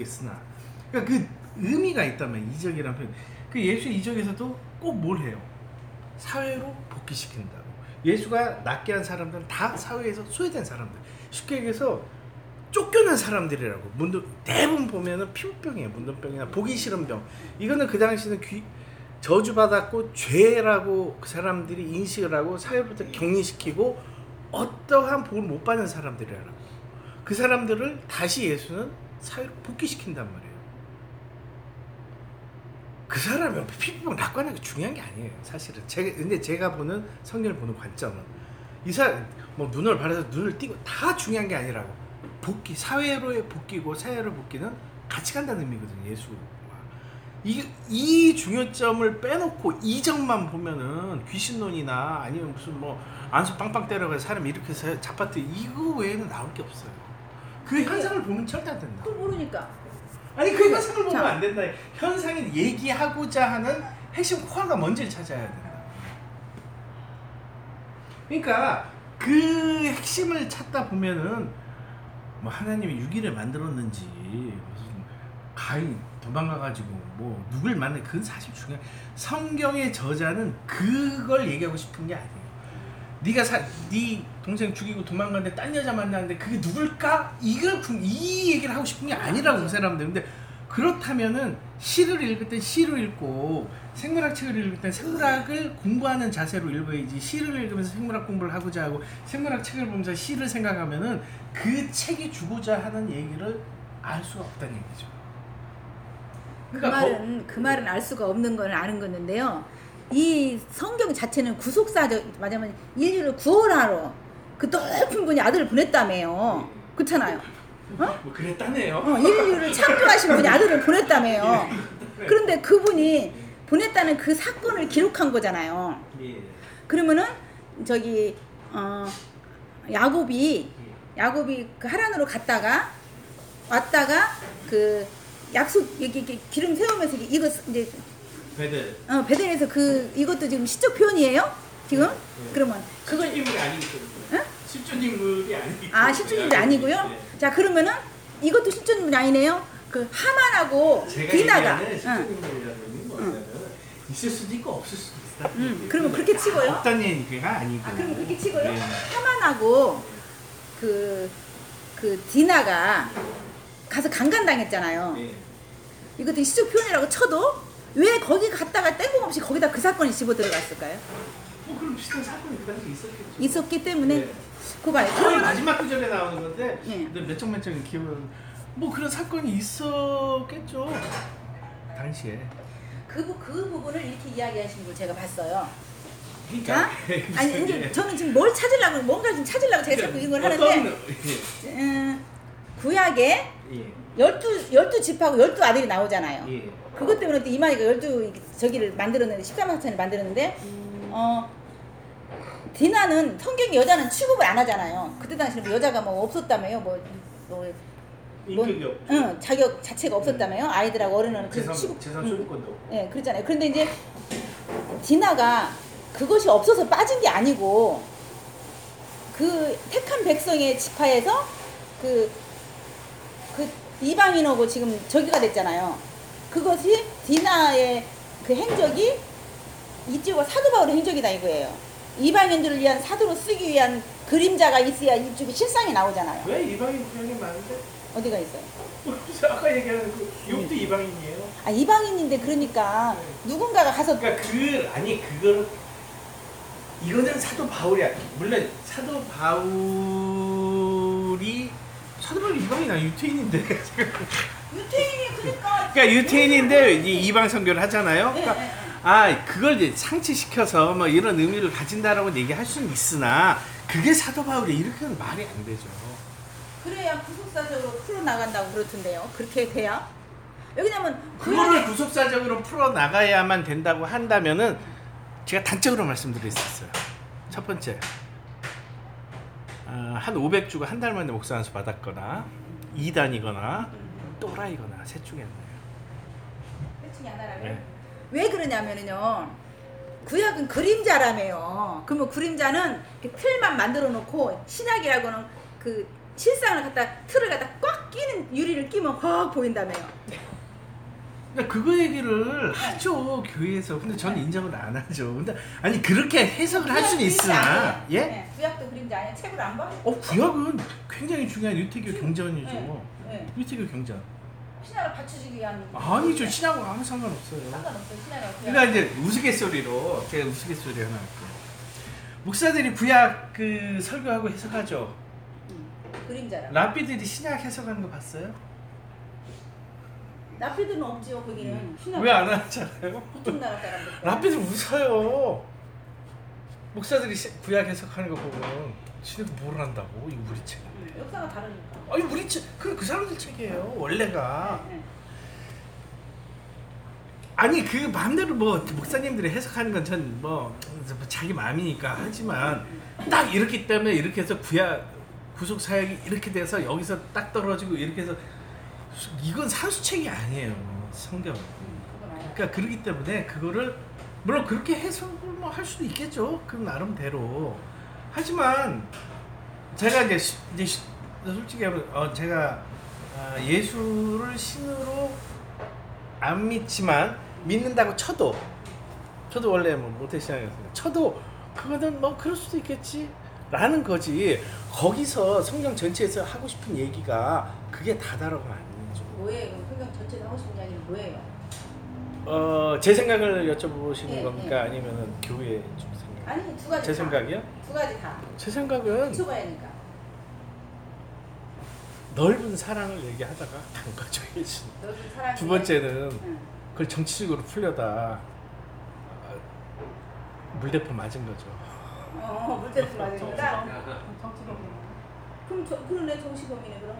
모르겠으나. 그러니까 그 의미가 있다면 이적이라는 표현. 그 예수 이적에서도 꼭 뭘 해요? 사회로 복귀시킨다고. 예수가 낫게 한 사람들은 다 사회에서 소외된 사람들. 쉽게 얘기해서 쫓겨난 사람들이라고. 문도 대부분 보면은 피부병이에요. 문둥병이나 보기 싫은 병. 이거는 그 당시는 귀 저주받았고 죄라고 그 사람들이 인식을 하고 사회부터 격리시키고 어떠한 복을 못 받는 사람들이라고. 그 사람들을 다시 예수는 사회로 복귀시킨단 말이에요. 그 사람이 피부병 낫고 하는 게 중요한 게 아니에요 사실은. 제가 근데 제가 보는 성경을 보는 관점은 이 사람 뭐 눈을 바라서 눈을 띄고 다 중요한 게 아니라고. 복귀 사회로의 복귀고 사회로 복귀는 같이 간다는 의미거든요 예수와. 이, 이 중요점을 빼놓고 이 점만 보면은 귀신론이나 아니면 무슨 뭐 안수 빵빵 때려가지고 사람 이렇게 자빠뜨 이거 외에는 나올 게 없어요 그 현상을 보면 절대 안 된다. 그걸 모르니까. 아니 그 현상을 보면 자. 안 된다. 현상이 얘기하고자 하는 핵심 코어가 뭔지를 찾아야 된다. 그러니까 그 핵심을 찾다 보면은 뭐 하나님이 유기를 만들었는지 무슨 가인 도망가가지고 뭐 누굴 만나 그건 사실 중요해. 성경의 저자는 그걸 얘기하고 싶은 게 아니에요. 네가 사, 네 동생 죽이고 도망갔는데 딴 여자 만났는데 그게 누굴까? 이걸 궁- 이 얘기를 하고 싶은 게 아니라고 그 사람들 근데 그렇다면은 시를 읽을 땐 시로 읽고 생물학 책을 읽을 땐 생물학을 공부하는 자세로 읽어야지 시를 읽으면서 생물학 공부를 하고자 하고 생물학 책을 보면서 시를 생각하면은 그 책이 주고자 하는 얘기를 알 수가 없다는 얘기죠. 그 그러니까 말은 그 말은 알 수가 없는 건 아는 건데요. 이 성경 자체는 구속사적 말하자면 인류를 구원하러 그 높은 분이 아들을 보냈다며요. 그렇잖아요. 어? 뭐 그랬다네요. 어, 인류를 창조하신 분이 아들을 보냈다며요. 그런데 그분이 보냈다는 그 사건을 기록한 거잖아요. 예. 그러면은 저기 어 야곱이 야곱이 그 하란으로 갔다가 왔다가 그 약속 여기 이렇게 기름 세우면서 이거 이제 배들. 어 베델에서 그 이것도 지금 시적 표현이에요? 지금? 그러면 그걸 인물이 아니기 때문에. 응? 실존 인물이 때문에. 아 실존 인물이 아니고요. 네. 자 그러면은 이것도 실존 인물이 아니네요. 그 하만하고 제가 디나가 얘기하는 실존 응. 인물이라는 의미는 뭐냐면 있을 수도 있고 없을 수도 있다. 음, 그러면 그렇게 치고요? 없다는 얘기가 아니고. 아 그럼 그렇게 치고요. 네. 하만하고 그, 그 디나가 가서 강간당했잖아요. 예. 이것도 시적 표현이라고 쳐도 왜 거기 갔다가 땡kom없이 거기다 그 사건이 집어 들어갔을까요? 뭐 그런 비슷한 사건이 그 당시 있었겠죠. 있었기 때문에 네. 그거 봐요. 거의 그러면 마지막 구절에 나오는 건데 예. 근데 몇장 몇 장은 기억은 뭐 그런 사건이 있었겠죠. 당시에. 그, 부- 그 부분을 이렇게 이야기하시는 걸 제가 봤어요. 그러니까 자, 아니 이제 저는 지금 뭘 찾으려고 뭔가 좀 찾으려고 제가 자꾸 이걸 하는데 음, 구약에 예. 열두 열두 집하고 열두 아들이 나오잖아요. 예. 예. 그것 때문에 또 이만희가 열두 저기를 만들었는데 13학년을 만들었는데 어 디나는 성경 여자는 취급을 안 하잖아요. 그때 당시에 뭐 여자가 뭐 없었다며요. 뭐, 뭐 인격이 없죠. 응, 자격 자체가 없었다며요. 아이들하고 어른은 그 재산 취급 재산 응. 소유권도 없고. 예, 그렇잖아요. 그런데 이제 디나가 그것이 없어서 빠진 게 아니고 그 택한 백성의 지파에서 그, 그 이방인하고 지금 저기가 됐잖아요. 그것이 디나의 그 행적이 이쪽과 사도 바울의 행적이다 이거예요. 이방인들을 위한 사도로 쓰기 위한 그림자가 있어야 이쪽에 실상이 나오잖아요. 왜 이방인 구역이 많은데? 어디가 있어요? 아까 얘기하는 그 욕도 이방인이에요. 아 이방인인데 그러니까 누군가가 가서 그러니까 그 아니 그거를 이거는 사도 바울이야. 물론 사도 바울이 사도 바울이 이방인 아니 유태인인데. 유태인이 그러니까 그러니까 유태인인데 이방 선교를 하잖아요. 네, 그러니까 네, 네. 아 그걸 이제 상치시켜서 뭐 이런 의미를 가진다라고 얘기할 수는 있으나 그게 사도 바울이 이렇게는 말이 안 되죠. 그래야 구속사적으로 풀어 나간다고 그렇던데요. 그렇게 돼야? 왜냐면 그거를 구속사적으로 풀어 나가야만 된다고 한다면은 제가 단적으로 말씀드릴 수 있어요. 첫 번째, 아, 한 500주가 한 달 만에 목사 안수 받았거나 이단이거나 또라이거나 셋 중에 하나예요. 대충이 하나라면 네. 왜 그러냐면은요. 구약은 그림자라며요. 그러면 그림자는 틀만 만들어 놓고 신약이라고는 그 실상을 갖다 틀을 갖다 꽉 끼는 유리를 끼면 확 보인다며요. 그러니까 그거 얘기를 하죠 교회에서. 근데 저는 인정을 안 하죠. 근데 아니 그렇게 해석을 할 수는 있으나 예? 네, 구약도 그림자 아니야? 책을 안 봐? 어 구약은 굉장히 중요한 유태교 경전이죠. 네, 네. 유태교 경전. 신학을 받쳐주기 위한 아니죠 신하고 아무 상관없어요. 상관없어요. 신학을 그러니까 이제 우스갯소리로 제가 우스갯소리 하나 할게요. 목사들이 구약 그 설교하고 해석하죠. 음, 그림자라. 라피들이 신약 해석하는 거 봤어요? 나피드는 없지요 거기는 신학. 왜 안 하잖아요? 그쪽 나라 사람들. 라피들 웃어요. 목사들이 시- 구약 해석하는 거 보면 지네가 뭘 한다고 이 우리 책. 음, 역사가 다르니까. 아니 우리 책, 그, 그 사람들 책이에요 원래가. 네, 네. 아니 그 마음대로 뭐 목사님들이 해석하는 건 전 뭐 자기 마음이니까 하지만 딱 이렇기 때문에 이렇게 해서 구약 구속 사역이 이렇게 돼서 여기서 딱 떨어지고 이렇게 해서 이건 산수책이 아니에요 성경. 음. 그러니까 그렇기 때문에 그거를 물론 그렇게 해석을 뭐 할 수도 있겠죠. 그 나름대로. 하지만 제가 이제 시- 이제 시- 솔직히 어 제가 아, 예수를 신으로 안 믿지만 믿는다고 쳐도 저도 원래 뭐 모태신앙이었어요. 쳐도 그거는 뭐 그럴 수도 있겠지. 라는 거지. 거기서 성경 전체에서 하고 싶은 얘기가 그게 다다라고 아니죠. 뭐예요? 그 성경 전체에서 하고 싶은 이야기는 뭐예요? 어, 제 생각을 여쭤보시는 예, 겁니까? 예. 아니면은 교회 쪽 생각? 아니 두 가지 제 다. 생각이요? 두 가지 다. 제 생각은 초바야니까. 넓은 사랑을 얘기하다가 사랑. 두 번째는 응. 그걸 정치적으로 풀려다 아, 물대포 맞은 거죠. 어 물대포 맞으니까. 그럼 저 그러네 정치범이네 그럼.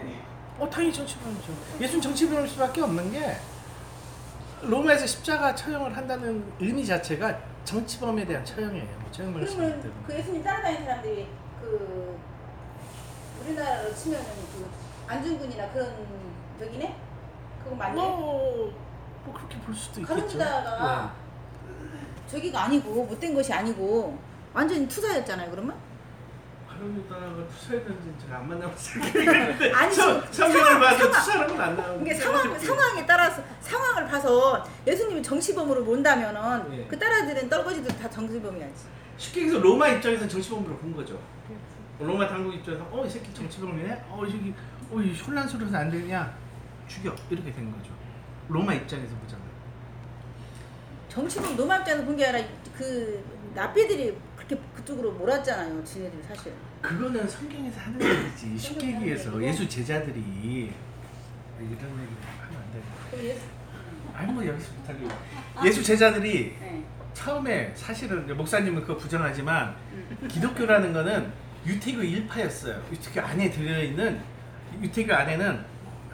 어, 당연히 정치범이죠. 예수는 정치범일 수밖에 없는 게 로마에서 십자가 처형을 한다는 의미 자체가 정치범에 대한 처형이에요. 처형 말씀이기 그러면 때문에. 그 예수님 따라다니는 사람들이 그 우리나라로 치면은 그 안중근이나 그런 여기네? 그거 맞네? 뭐, 뭐 그렇게 볼 수도 있겠죠. 가론유다가 저기가 아니고 못된 것이 아니고 완전히 투사였잖아요 그러면? 가론유다가 투사했는지 제가 안 만나봤어요. 근데 아니, 지금 성경을 상황, 상황. 투사랑은 안 나오고. 이게 상황 상황에 따라서 상황을 봐서 예수님이 정치범으로 본다면은 예. 그 따라들은 떨거지들 다 정치범이야지. 쉽게 얘기해서 로마 입장에서 정치범으로 본 거죠. 로마 당국 입장에서 어 이 새끼 정치범이네. 어이 어이 혼란스러워서 안 되냐? 죽여 이렇게 된 거죠. 로마 입장에서 보자면. 정치범 노마 입장에서 본 게 아니라 그 나피들이 그렇게 그쪽으로 몰았잖아요. 지네들이 사실. 그거는 성경에서 하는 얘기지. 쉽게 얘기해서. 예수 제자들이 이런 얘기 하면 안 돼. 아니 뭐 여기서 못하게. 예수 제자들이 네. 처음에 사실은 목사님은 그거 부정하지만 기독교라는 거는 유태교 일파였어요. 유태교 안에 들어있는 유태교 안에는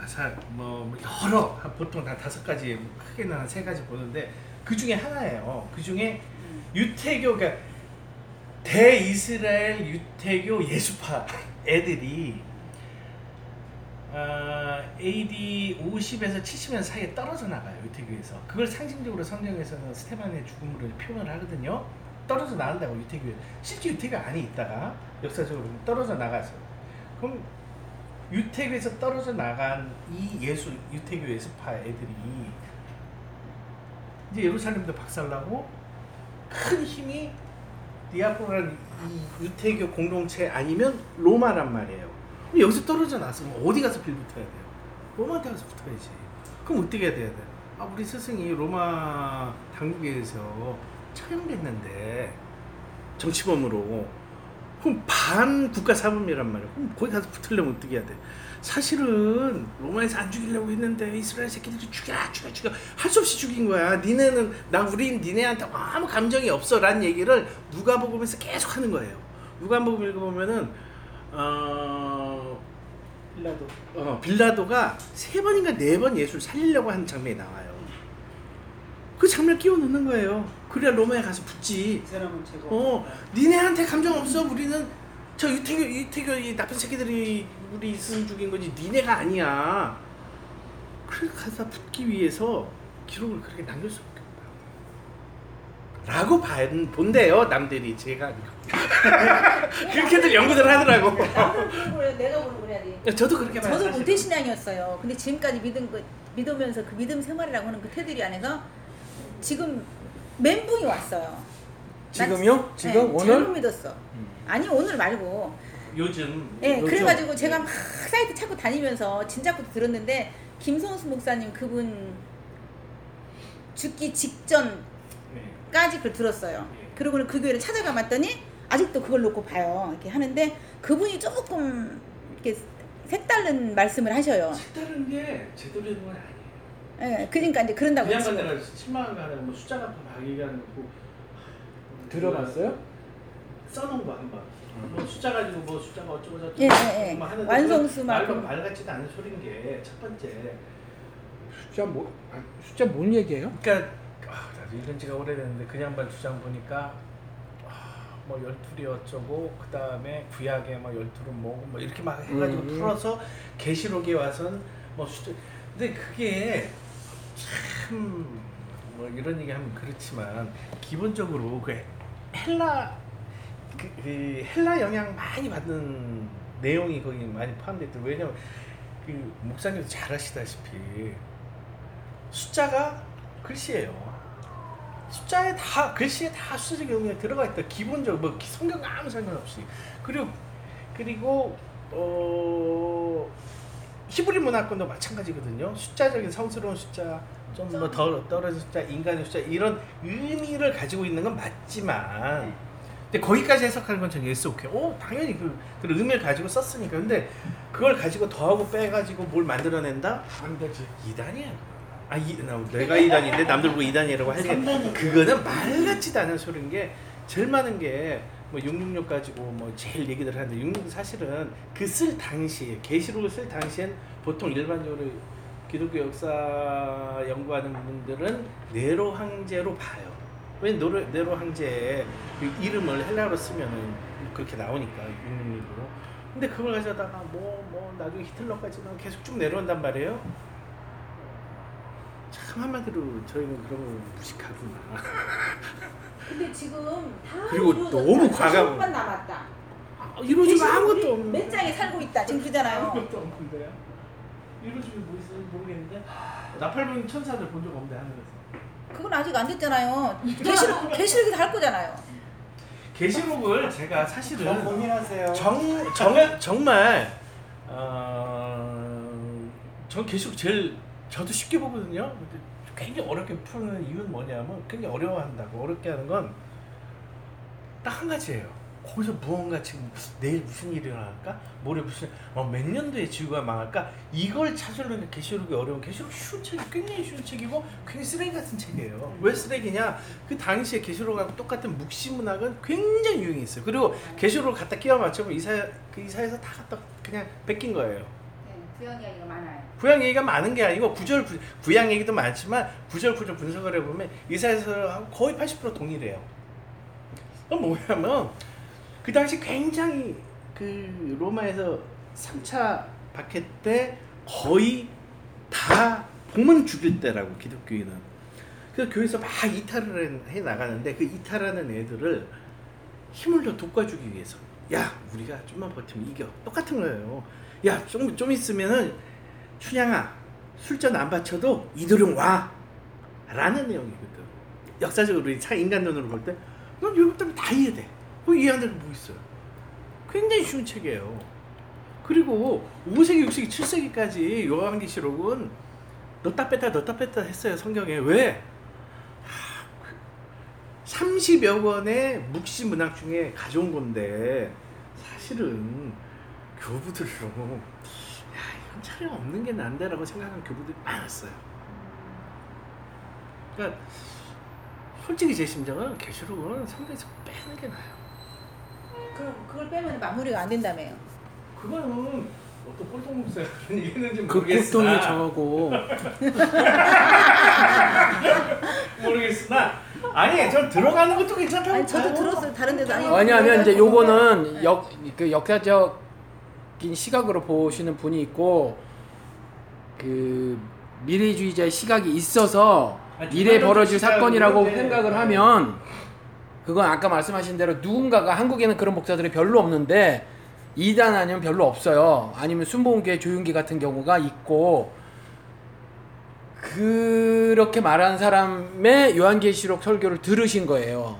사- 뭐 여러 한 보통 다 다섯 가지 크게는 한 세 가지 보는데 그 중에 하나예요. 그 중에 유태교 그러니까 대이스라엘 유태교 예수파 애들이 아, AD 50에서 70년 사이에 떨어져 나가요 유태교에서. 그걸 상징적으로 성경에서는 스테반의 죽음으로 표현을 하거든요. 떨어져 나간다고 유태교에. 실제 유태교 안에 있다가 역사적으로 떨어져 나가서. 그럼 유태교에서 떨어져 나간 이 예수 유태교 예수파 애들이 이제 예루살렘도 박살나고 큰 힘이 디아코라는 이 유태교 공동체 아니면 로마란 말이에요. 그럼 여기서 떨어져 나서면 어디 가서 빌붙어야 돼요? 로마한테 가서 붙어야지. 그럼 어떻게 해야 돼야 돼? 아 우리 스승이 로마 당국에서 처형됐는데 정치범으로 그럼 반 국가 사범이란 말이야. 그럼 거기 가서 붙으려면 어떻게 해야 돼? 사실은 로마에서 안 죽이려고 했는데 이스라엘 새끼들이 죽여 죽여 죽여 할 수 없이 죽인 거야. 니네는 나 우린 니네한테 아무 감정이 없어라는 얘기를 누가복음에서 계속 하는 거예요. 누가복음 읽어보면은 어 빌라도 어 빌라도가 세 번인가 네 번 예수를 살리려고 하는 장면이 나와요. 그 장면 끼워 넣는 거예요. 그래야 로마에 가서 붙지. 어, 니네한테 감정 없어. 우리는 저 유태교 유태교 이 나쁜 새끼들이 우리 스승 죽인 거지. 니네가 아니야. 그래 가서 붙기 위해서 기록을 그렇게 남길 수밖에 없다. 라고 반- 본대요 남들이 제가 그렇게들 연구들 하더라고 내가 보는 거야 돼. 저도 그렇게 봐요 저도 사실은. 모태신앙이었어요. 근데 지금까지 믿은 거 믿으면서 그 믿음 생활이라고 하는 그 테두리 안에서 지금 멘붕이 왔어요. 지금요? 난- 지금 네, 오늘? 잘못 믿었어. 아니 오늘 말고. 요즘 예, 요즘- 그래가지고 제가 막 사이트 찾고 다니면서 진짜부터 들었는데 김성수 목사님 그분 죽기 직전까지 네. 그걸 들었어요. 예. 그리고 그 교회를 찾아가 봤더니 아직도 그걸 놓고 봐요. 이렇게 하는데 그분이 조금 이렇게 색다른 말씀을 하셔요. 색다른 게 제대로 된 건 아니에요 예, 그러니까 이제 그런다고 그냥 치고. 내가 10만 원 가는 뭐 숫자 같은 거막 얘기하는 거고 들어봤어요? 써놓은 거 한번 뭐 숫자 가지고 뭐 숫자가 어쩌고 저쩌고 예, 예, 예. 뭐 하는데 완성수 그건 막 말도 그- 말 같지도 않은 소리인 게첫 번째 숫자 뭐 아, 숫자 뭔 얘기예요? 그러니까 아, 나도 읽은 지가 오래됐는데 그냥 반 주장 보니까 아, 뭐 열둘이 어쩌고 그 다음에 구약에 뭐 열둘은 뭐고 뭐 이렇게 막 해가지고 음. 풀어서 계시록에 와선 뭐 숫자 근데 그게 참 뭐 이런 얘기하면 그렇지만 기본적으로 그 헬라 그, 그 헬라 영향 많이 받는 내용이 거기 많이 포함되어 있더라고요. 왜냐면 그 목사님도 잘 아시다시피 숫자가 글씨예요. 숫자에 다 글씨에 다 수적 의미가 들어가 있다. 기본적으로 뭐 성경 아무 상관없이 그리고 그리고 어 히브리 문화권도 마찬가지거든요. 숫자적인 성스러운 숫자 좀 뭐 더 떨어진 숫자 인간의 숫자 이런 의미를 가지고 있는 건 맞지만 근데 거기까지 해석하는 건 저는 yes 오케이. 오 당연히 그, 그 의미를 가지고 썼으니까. 근데 그걸 가지고 더하고 빼가지고 뭘 만들어낸다? 안 되지. 이단이야. 아, 이, 나, 내가 이단인데 남들 보고 이단이라고 하는 게 그거는 말 같지도 않은 소리인 게 제일 많은 게 뭐 666 가지고 뭐 제일 얘기들 하는데 666 사실은 그 쓸 당시에 계시록을 쓸 당시엔 보통 일반적으로 기독교 역사 연구하는 분들은 네로 황제로 봐요. 왜 네로, 네로 황제의 그 이름을 헬라어로 쓰면은 그렇게 나오니까 666으로. 근데 그걸 가져다가 뭐 뭐 나중에 히틀러까지는 계속 쭉 내려온단 말이에요. 참 한마디로 저희는 그런 걸 무식하구나. 근데 지금 다 그리고 이루어졌다. 너무 과감- 계시록만 남았다. 아, 이루어지면 아무것도 없는. 몇 장에 살고 있다. 지금 그러잖아요. 아무것도 없는데요. 이루어지면 뭐 있을지 모르겠는데 나팔봉 천사들 본 적 없는데 하늘에서. 그건 아직 안 됐잖아요. 계시록 계시록이 다 할 거잖아요. 계시록을 제가 사실은 더 고민하세요. 정, 정 정말 어, 전 계시록 제일 저도 쉽게 보거든요. 근데 굉장히 어렵게 푸는 이유는 뭐냐면 굉장히 어려워한다고 어렵게 하는 건 딱 한 가지예요. 거기서 무언가 지금 내일 무슨 일이 일어날까? 모레 무슨 어, 몇 년도에 지구가 망할까? 이걸 찾으려는 계시록이 어려운 계시록 쉬운 책이 굉장히 쉬운 책이고 굉장히 쓰레기 같은 책이에요. 왜 쓰레기냐? 그 당시에 계시록하고 똑같은 묵시 문학은 굉장히 유행했어요. 그리고 계시록을 갖다 끼워 맞추면 이사 그 이사에서 다 갖다 그냥 베낀 거예요. 네, 구약 이야기가 많아요. 구약 얘기가 많은 게 아니고 구절 구, 구약 얘기도 많지만 구절 구절 분석을 해보면 이사에서하고 거의 80% 동일해요. 그건 뭐냐면 그 당시 굉장히 그 로마에서 3차 박해 때 거의 다 복문 죽일 때라고 기독교인은. 그래서 교회에서 막 이탈을 해 나가는데 그 이탈하는 애들을 힘을 더 돋궈주기 위해서 야 우리가 좀만 버티면 이겨 똑같은 거예요. 야좀 좀 있으면은 춘향아 술전 안 바쳐도 이도령 와 라는 내용이거든. 역사적으로 이차 인간 눈으로 볼 때넌 이것 때문에 다 이해돼. 그 이해한 데가 뭐 있어요? 굉장히 쉬운 책이에요. 그리고 5세기, 6세기, 7세기까지 요한계시록은 넣다 뺐다 넣다 뺐다 했어요 성경에 왜? 30여 권의 묵시 문학 중에 가져온 건데 사실은 교부들로 야 이건 차라리 없는 게 난데라고 생각하는 교부들이 많았어요. 그러니까 솔직히 제 심정은 계시록은 성경에서 빼는 게 나아요. 그럼 그걸 빼면 마무리가 안 된다며요. 그거는 어떤 꼴통 목사가 그런 얘기했는지 그 모르겠으나 저하고 모르겠으나 아니 저 들어가는 것도 괜찮다고 아니 저도 봐요. 들었어요. 다른 데도 아니. 왜냐하면 이제 네. 요거는 역 그 역사적인 시각으로 보시는 분이 있고 그 미래주의자의 시각이 있어서 아니, 중간도 벌어질 사건이라고. 생각을 하면 그건 아까 말씀하신 대로 누군가가 한국에는 그런 목사들이 별로 없는데 이단 아니면 별로 없어요. 아니면 순복음교회 조윤기 같은 경우가 있고 그렇게 말한 사람의 요한계시록 설교를 들으신 거예요.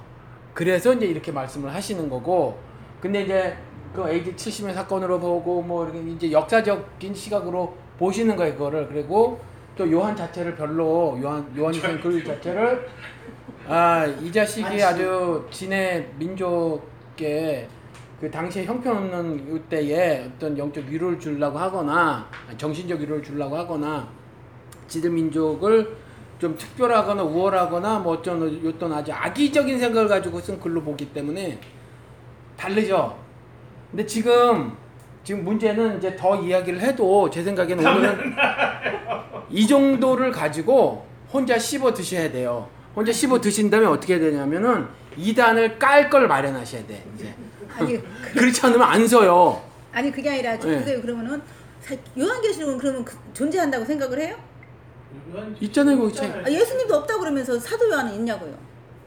그래서 이제 이렇게 말씀을 하시는 거고 근데 이제 그 AD 70년 사건으로 보고 뭐 이렇게 이제 역사적인 시각으로 보시는 거예요 그거를 그리고 또 요한 자체를 별로 요한 요한이 쓴글 자체를 아이 자식이 아주 진해 민족에 그 당시에 형편없는 이때에 어떤 영적 위로를 주려고 하거나 정신적 위로를 주려고 하거나 지들 민족을 좀 특별하거나 우월하거나 뭐 어떤 어떤 아주 악의적인 생각을 가지고 쓴 글로 보기 때문에 다르죠. 근데 지금 지금 문제는 이제 더 이야기를 해도 제 생각에는 오늘은 이 정도를 가지고 혼자 씹어 드셔야 돼요. 혼자 씹어 드신 다음에 어떻게 해야 되냐면은 이단을 깔 걸 마련하셔야 돼. 이제 아니 그렇지 않으면 안 서요. 아니 그게 아니라 저 네. 그러면은 사- 요한계시록은 그러면 그- 존재한다고 생각을 해요? 있잖아요, 책. 아, 예수님도 없다 그러면서 사도 요한은 있냐고요?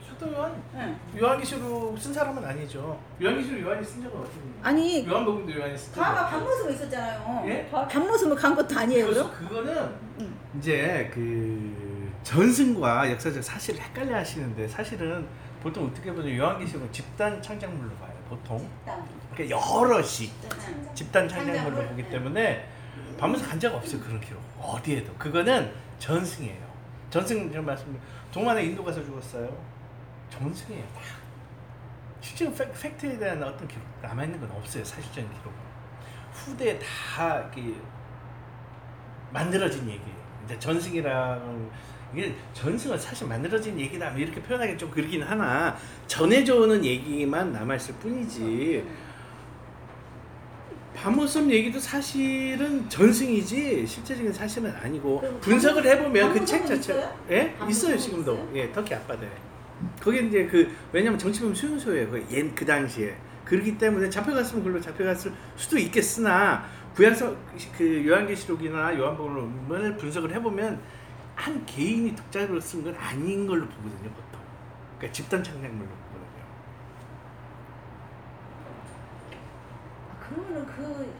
사도 요한 네. 요한계시록 쓴 사람은 아니죠. 요한계시록 요한이 쓴 적은 어떻게? 아니 요한복음도 요한이 쓴 적은 가가 없죠. 반모습에 있었잖아요. 예? 반모습을 간 것도 아니에요, 그래서? 그거는 응. 이제 그 전승과 역사적 사실을 헷갈려 하시는데 사실은 보통 어떻게 보면 요한계시록은 집단 창작물로 봐요. 보통 그러니까 여럿이 집단 창작물로 창작물? 보기 때문에 밤에서 간 적 없어요 그런 기록 어디에도 그거는 전승이에요. 전승 제가 말씀 동만에 인도 가서 죽었어요. 전승이에요 다. 실제로 팩, 팩트에 대한 어떤 기록 남아 있는 건 없어요 사실적인 기록. 후대에 다 이렇게 만들어진 얘기예요. 이제 전승이랑 이게 전승은 사실 만들어진 얘기다. 뭐 이렇게 표현하기 좀 그렇긴 하나. 전해져 오는 얘기만 남아 있을 뿐이지. 밤모섬 얘기도 사실은 전승이지 실제적인 사실은 아니고 그럼 분석을 밤- 해보면 그책 밤모섬은 자체 있어요? 예? 있어요 지금도. 있어요? 예 터키 앞바다에 거기 이제 그 왜냐면 정치범 수용소예요 그, 옛그 당시에. 그렇기 때문에 잡혀갔으면 그걸로 잡혀갔을 수도 있겠으나 구약서 그 요한계시록이나 요한복음을 분석을 해보면 한 개인이 독자적으로 쓴 건 아닌 걸로 보거든요 보통 그러니까 집단 창작물로 보거든요 그러면은 그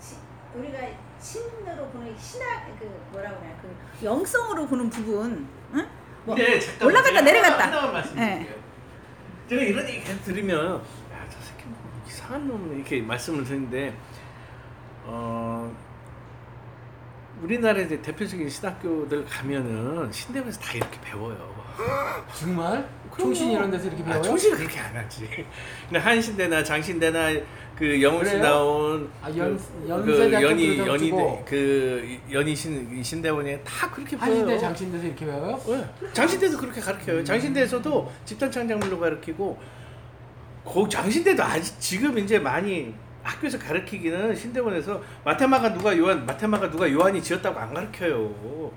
시- 우리가 신으로 보는 신학 그 뭐라고 그래 그 영성으로 보는 부분, 응? 뭐 근데 잠깐 올라갔다 내려갔다. 하나, 하나만 말씀드릴게요. 네. 제가 이런 얘기 계속 들으면 야저 새끼 뭐 이상한 놈 이렇게 말씀을 드리는데 어 우리나라의 이제 대표적인 신학교들 가면은 신대에서 다 이렇게 배워요. 정말? 총신 이런 데서 이렇게 배워요? 아, 총신은 그렇게 안 하지. 근데 한신대나 장신대나 그 그래요? 나온 아, 연- 그, 연세대 그 학교 연희 그래가지고. 그 연희 신 신대원에 다 그렇게 배워요. 한신대 장신대에서 이렇게 배워요? 네. 장신대도 그렇게 가르쳐요. 장신대에서도 집단 창작물로 가르치고 그 장신대도 아직 지금 이제 많이 학교에서 가르치기는 신대원에서 마테마가 누가 요한 마테마가 누가 요한이 지었다고 안 가르쳐요.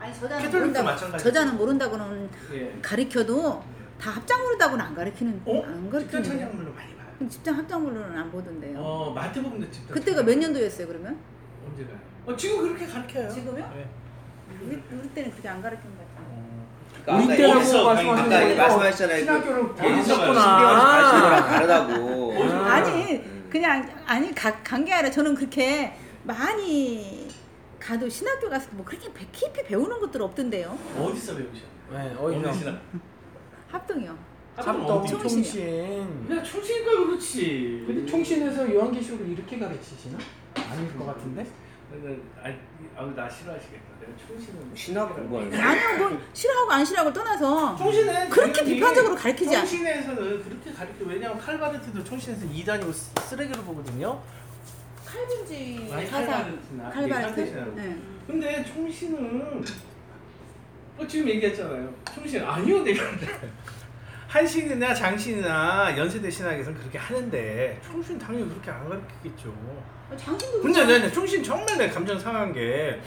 아니 저자는 캐톨릭도 모른다고 마찬가지고. 저자는 모른다고는 예. 가르쳐도 다 합작물이다고는 안 가르치는 어? 안 집단 가르치는 창작물로 많이 봐요. 집단 합작물로는 안 보던데요. 어 마태복음도 집단. 그때가 몇 년도였어요 그러면? 언제가요? 어 지금 그렇게 가르쳐요. 지금요? 네. 우리, 우리 때는 그렇게 안 가르친 것 같아요. 그러니까 우리 때라고. 말씀하셨잖아요. 신학교를 그 가르치는 거랑 다르다고. 아. 아니 그냥 아니 간게 아니라 저는 그렇게 많이 가도 신학교 가서 뭐 그렇게 배- 깊이 배우는 것들 없던데요. 어디서 배우셨나요? 네, 어디 어디서? 신학? 합동이요. 합동? 총신이요. 총신. 그냥 총신이니까 그렇지. 근데 총신에서 요한계시록을 이렇게 가르치시나? 아닐 것 같은데? 근데 아니 아우 나 싫어하시겠다. 내가 총신은 신학 공부하는 거. 아니요, 뭐 싫어하고 안 싫어하고를 떠나서 총신은 그렇게 당연히 비판적으로 가르치지 않. 총신에서는 그렇게 가르쳐 왜냐면 칼바르트도 총신에서 이단이고 쓰레기로 보거든요. 칼빈지 아니, 사상 칼바르트나 칼바르트. 네. 근데 총신은 어, 지금 얘기했잖아요. 총신 아니요 내가 한신이나 장신이나 연세대 신학에서는 그렇게 하는데 총신 당연히 그렇게 안 가르치겠죠. 장신도 근데 네, 네, 총신 정말 내 감정 상한 게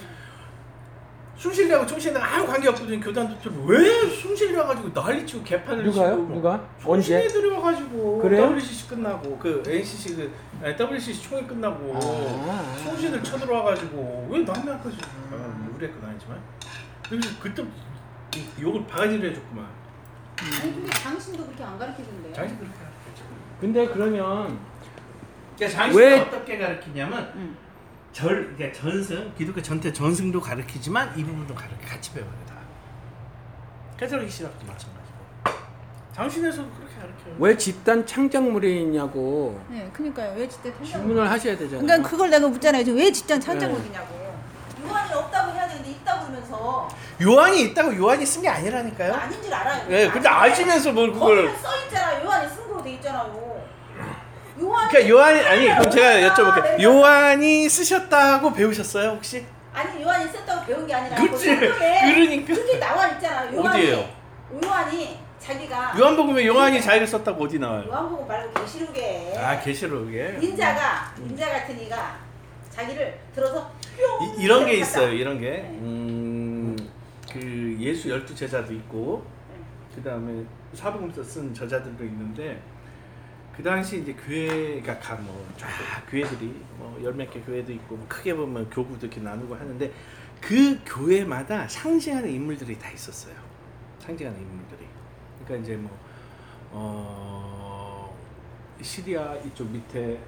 숭실이하고 총신이랑 아무 관계 없거든 교단 도처를 왜 숭실이라 가지고 난리치고 개판을 누가요? 치고 막 누가? 언제? 애들이 와가지고 그래요? WCC 끝나고 그 NCC 그 아니, WCC 총회 끝나고 아. 총신을 쳐들어와가지고 왜 남의 앞에서 아, 우리 학교는 아니지만 그래서 그때 욕을 바가지로 해줬구만. 아니 근데 당신도 그렇게 안 가르치던데. 장신 그렇게 가르쳤죠. 근데 그러면 그러니까 장신은 왜- 어떻게 가르치냐면 응. 절 그러니까 전승 기독교 전체 전승도 가르치지만 이 부분도 가르치 같이 배워요 다. 캐톨릭 신학도 마찬가지고. 장신에서도 그렇게 가르쳐요. 왜 집단 창작물이 있냐고 네, 그러니까요. 왜 집단 창작? 질문을 하셔야 되잖아요. 그러니까 그걸 내가 묻잖아요. 지금 왜 집단 네. 창작물이냐고. 요한이 없다고 해야 되는데 있다고 그러면서 요한이 있다고 요한이 쓴 게 아니라니까요. 아닌 줄 알아요. 네, 근데 아시면서 뭘 그걸 거기는 써 있잖아. 요한이 쓴 거로 돼 있잖아요. 요한 그러니까 요한이 아니 그럼 제가 여쭤볼게요. 요한이 쓰셨다고 배우셨어요 혹시? 아니 요한이 썼다고 배운 게 아니라 그치. 그 그러니까. 그게 나와 있잖아. 요한이 어디예요? 요한이 자기가 요한복음에 요한이 자기가 썼다고 어디 나와요? 요한복음 말고 계시록에 아 계시록에 인자가 인자 같은 이가 자기를 들어서 뿅 이, 이런 게 있어요. 이런 게. 네. 음, 그 예수 열두 제자도 있고, 네. 그 다음에 사복음서 쓴 저자들도 있는데, 그 당시 이제 교회가 가뭐쫙 교회들이 뭐열몇 개 교회도 있고 뭐 크게 보면 교구도 이렇게 나누고 하는데 그 교회마다 상징하는 인물들이 다 있었어요. 상징하는 인물들이. 그러니까 이제 뭐 어, 시리아 이쪽 밑에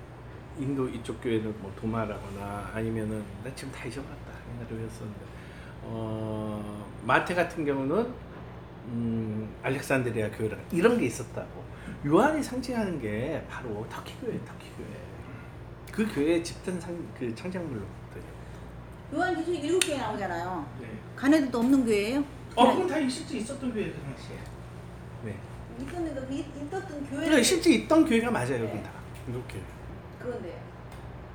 인도 이쪽 교회는 뭐 도마라거나 아니면은 나 지금 다 잊어봤다 옛날에 배웠었는데 어 마태 같은 경우는 음 알렉산드리아 교회라 이런 게 있었다고 요한이 상징하는 게 바로 터키 교회 터키 교회 그 교회 집단 상 그 창작물로거든요. 요한 계시록 일곱 개 나오잖아요. 네. 가네들도 없는 교회예요? 어 그건 다 실제 있었던 교회 그 당시에. 네. 있었는데 그 있- 있었던 교회 그러니까 실제 있던 교회가 맞아요 여기 다 이렇게. 그런데요.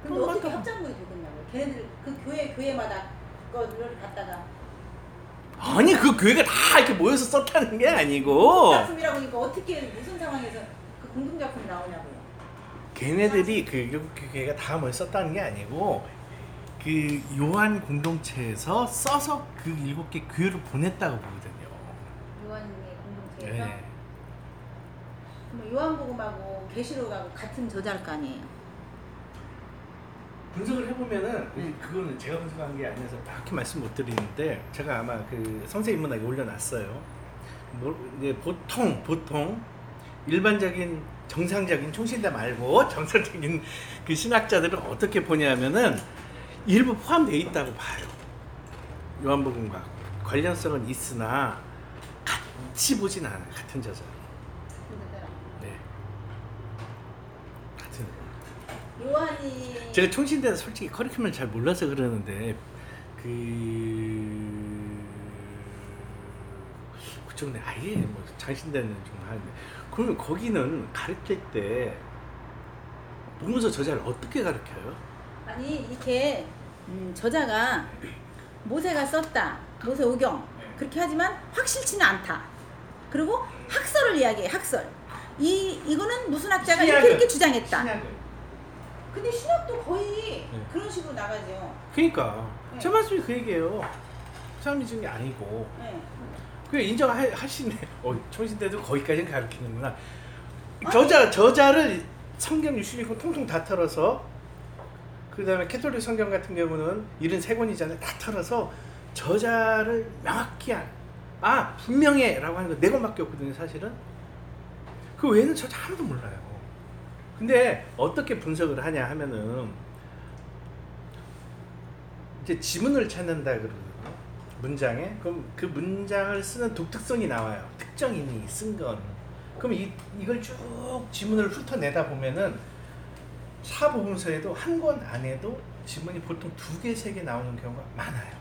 근데 그럼 어떻게 맞다. 합작물이 되겠냐고요. 걔네들 그 교회 교회마다 거를 갖다가 아니 그 교회가 다 이렇게 모여서 썼다는 게 아니고 작품이라고 하니까 어떻게 무슨 상황에서 그 공동 작품이 나오냐고요. 걔네들이 그 일곱 교회가 다 모여 썼다는 게 아니고 그 요한 공동체에서 써서 그 일곱 개 교회로 보냈다고 보거든요. 요한의 공동체에서 네. 그럼 요한복음하고 계시록하고 같은 저자일 거 아니에요. 분석을 해보면은 네. 그거는 제가 분석한 게 아니라서 정확히 말씀 못 드리는데 제가 아마 그 성세 인문학에 올려놨어요. 뭐 이제 보통 보통 일반적인 정상적인 총신대 말고 정상적인 그 신학자들은 어떻게 보냐면은 일부 포함되어 있다고 봐요. 요한복음과 관련성은 있으나 같이 보진 않아요. 같은 저자. 네. 같은. 요한이 제가 총신대는 솔직히 커리큘럼을 잘 몰라서 그러는데 그 그쪽은 아예 뭐 장신대는 좀 하는데 그러면 거기는 가르칠 때 보면서 저자를 어떻게 가르쳐요? 아니 이렇게 음, 저자가 모세가 썼다 모세 오경 그렇게 하지만 확실치는 않다 그리고 학설을 이야기해 학설 이 이거는 무슨 학자가 이렇게 이렇게 주장했다 신약은. 근데 신학도 거의 네. 그런 식으로 나가죠 그러니까 네. 제 말씀이 그 얘기예요. 사람이 준게 아니고 네. 그 인정하시네. 어, 총신대도 거기까지는 가르치는구나. 저자 저자를 성경 유시리고 통통 다 털어서 그 다음에 캐톨릭 성경 같은 경우는 73권이잖아요. 다 털어서 저자를 명확히 한, 아, 분명해! 라고 하는 거 네 권밖에 없거든요, 사실은. 그 외에는 저자 아무도 몰라요. 근데 어떻게 분석을 하냐 하면은 이제 지문을 찾는다 그러거든요. 문장에. 그럼 그 문장을 쓰는 독특성이 나와요. 특정인이 쓴 건. 그럼 이, 이걸 쭉 지문을 훑어내다 보면은 사복음서에도 한 권 안에도 지문이 보통 두 개, 세 개 나오는 경우가 많아요.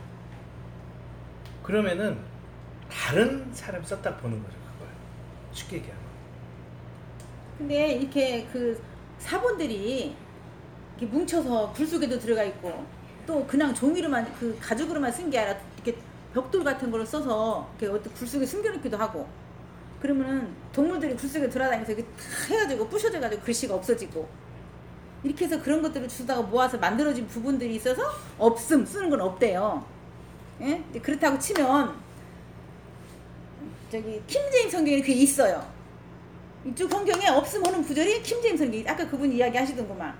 그러면은 다른 사람 썼다 보는 거죠, 그걸. 쉽게 얘기하면. 근데 이렇게 그 사본들이 이렇게 뭉쳐서 굴 속에도 들어가 있고 또 그냥 종이로만 그 가죽으로만 쓴 게 아니라 이렇게 벽돌 같은 걸로 써서 이렇게 어떤 굴 속에 숨겨놓기도 하고 그러면은 동물들이 굴 속에 돌아다니면서 이렇게 탁 해가지고 부셔져가지고 글씨가 없어지고 이렇게 해서 그런 것들을 주다가 모아서 만들어진 부분들이 있어서 없음 쓰는 건 없대요. 예? 그렇다고 치면 저기 킹제임 성경에 그게 있어요. 이쪽 성경에 없음 하는 구절이 킴제임 성경 아까 그분 이야기 하시던구만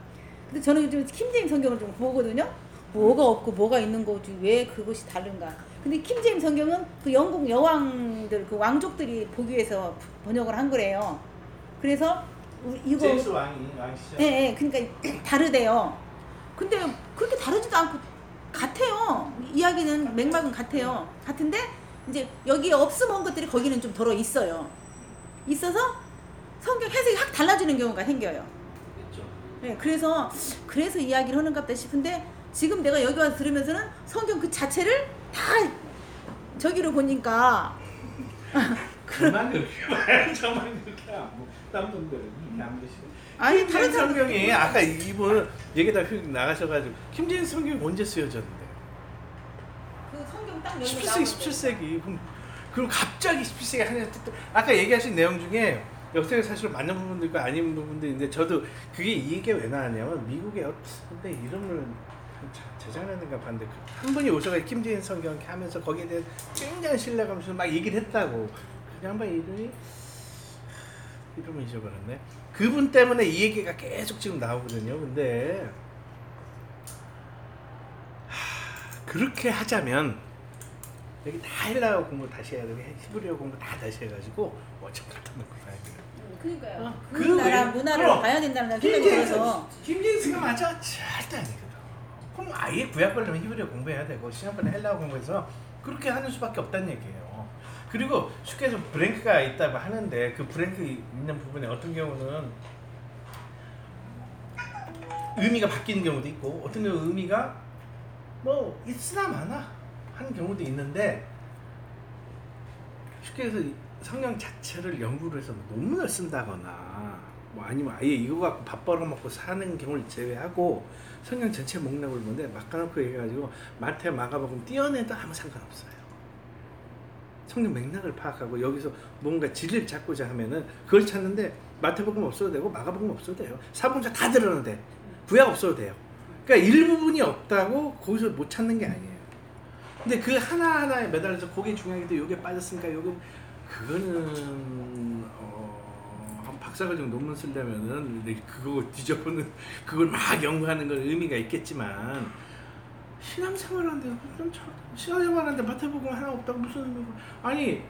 근데 저는 요즘 킴제임 성경을 좀 보거든요 뭐가 없고 뭐가 있는 거지 왜 그것이 다른가 근데 킹제임 성경은 그 영국 여왕들 그 왕족들이 보기 위해서 번역을 한 거래요. 그래서 우- 이거 제임스 왕이 왕시죠. 예, 예, 그러니까 다르대요. 근데 그렇게 다르지도 않고 같아요. 이야기는 맥락은 같아요. 같은데 이제 여기 없음 온 것들이 거기는 좀 덜어 있어요. 있어서 성경 해석이 확 달라지는 경우가 생겨요. 그렇죠. 네, 그래서 그래서 이야기를 하는가 보다 싶은데 지금 내가 여기 와서 들으면서는 성경 그 자체를 다 저기로 보니까 그만 그렇게 말 저만 그렇게 안땀 안 되시고. 아니, 다른 사람- 성경이 아까 이분 얘기다 휙 나가셔가지고 김재인 성경이 언제 쓰여졌는데? 그 성경 딱 여기 17세기 17세기 그럼 갑자기 17세기 하나 또 아까 얘기하신 내용 중에 역사에 사실 맞는 부분도 있고 아닌 부분도 있는데 저도 그게 이게 왜 나왔냐면 미국의 어떤 이름을 자- 재작년인가 봤는데 그한 분이 오셔서 김재인 성경 하면서 거기에 대해 굉장히 신뢰감면서 막 얘기를 했다고. 그 양반 이름이 이름을 잊어버렸네. 그분 때문에 이 얘기가 계속 지금 나오거든요. 근데 하, 그렇게 하자면 여기 다 헬라어 공부 다시 해야 되고 히브리어 공부 다 다시 해가지고 놓고 가야 돼요. 그러니까요. 어, 그, 그 나라 외- 문화를 그럼. 봐야 된다는 생각이 들어서 김진수가 맞아 절대 아니거든. 그럼 아예 구약 걸려면 히브리어 공부해야 되고 시험번에 헬라어 공부해서 그렇게 하는 수밖에 없다는 얘기예요. 그리고 쉽게 해서 브랭크가 있다고 하는데 그 브랭크 있는 부분에 어떤 경우는 의미가 바뀌는 경우도 있고 어떤 경우 의미가 뭐 있으나 마나 하는 경우도 있는데 쉽게 해서 이 성경 자체를 연구를 해서 논문을 쓴다거나 뭐 아니면 아예 이거 갖고 밥 벌어먹고 사는 경우를 제외하고 성경 전체 목록을 보는데 막 까놓고 얘기해가지고 마태 마가복음 띄어내도 아무 상관없어요. 성경 맥락을 파악하고 여기서 뭔가 질을 찾고자 하면은 그걸 찾는데 마태복음 없어도 되고 마가복음 없어도 돼요. 사복음서 다 들어도 돼. 구약 없어도 돼요. 그러니까 일부분이 없다고 거기서 못 찾는 게 아니에요. 근데 그 하나하나에 매달려서 그게 중요하기도 요게 빠졌으니까 요게 그거는 어, 한 박사과정 논문 쓰려면은 그거 뒤져보는 그걸 막 연구하는 건 의미가 있겠지만 신앙생활하는데 좀 참- 신앙생활하는데 마태복음 하나 없다고 무슨 의미고. 아니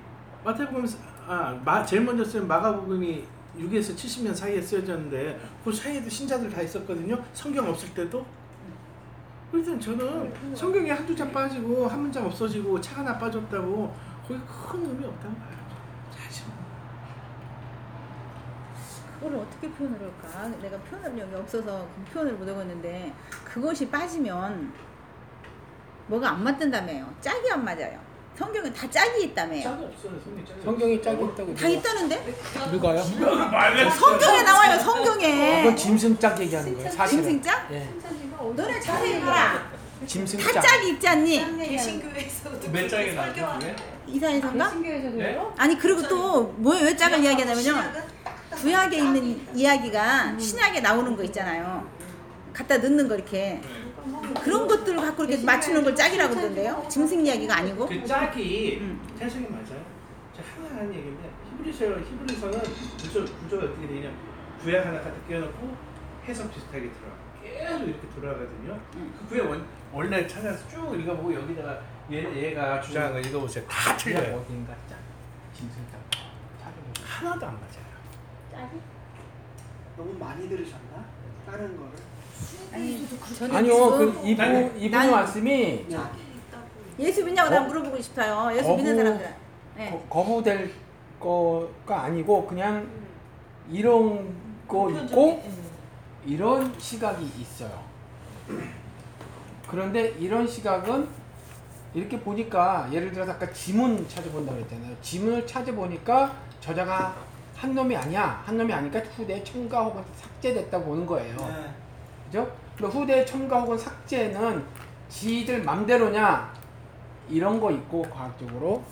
마태복음 아 마, 제일 먼저 쓴 마가복음이 6에서 70년 사이에 쓰여졌는데 그 사이에도 신자들 다 있었거든요. 성경 없을 때도. 그래서 저는 성경에 한두 장 빠지고 한 문장 없어지고 차 하나 빠졌다고 거기 큰 의미 없다고 봐요 사실 그걸 어떻게 표현을 할까? 내가 표현을 여기 없어서 그 표현을 못 하고 있는데 그것이 빠지면 뭐가 안 맞든다며요. 짝이 안 맞아요. 성경에 다 짝이 있다며요. 짝이 없어요 성경이 짝이 성경이 짝이 있다고 다 있다는데? 누가요? 성경에 나와요. 성경에. 그건 짐승 짝 얘기하는 거예요. 사실은. 짐승 짝? 예. 너네 자세히 봐라. 다 짐승짝. 짝이 있지 않니? 개신교에서도 몇 장이 나왔는데 이사에서인가? 개신교에서도 네? 아니 그리고 또 뭐에 왜 짝을 이야기하냐면요. 구약에 있는 이야기가 신약에 나오는 거 있잖아요. 갖다 넣는 거 이렇게 그런 것들을 갖고 이렇게 맞추는 걸 짝이라고 그러던데요. 짐승 이야기가 아니고. 그 짝이 음. 해석이 맞아요 제가 항상 하는 얘기인데 히브리서 히브리서는 구조, 구조가 어떻게 되냐 구약 하나 갖다 끼워놓고 해석 비슷하게 들어 계속 이렇게 돌아가거든요 음. 그 구약 원, 원래 찾아서 쭉 읽어보고 여기다가 얘, 얘가 주장한 거 읽어보세요 다 틀려요 어딘가 짝. 짐승짝. 찾아보세요. 하나도 안 맞아요 너무 많이 들으셨나? 다른 거를? 아니, 아니요, 그- 그 이분 나는- 말씀이 예수 믿냐고 난 거- 물어보고 싶어요. 예수 믿는 사람들은. 네. 거, 거부될 거가 아니고 그냥 이런 거 있고 이런 시각이 있어요. 그런데 이런 시각은 이렇게 보니까 예를 들어서 아까 지문 찾아본다고 그랬잖아요. 지문을 찾아보니까 저자가 한 놈이 아니야. 한 놈이 아니까 후대에 첨가 혹은 삭제됐다고 보는 거예요. 네. 그죠? 그리고 후대 첨가 혹은 삭제는 지들 맘대로냐 이런 거 있고 과학적으로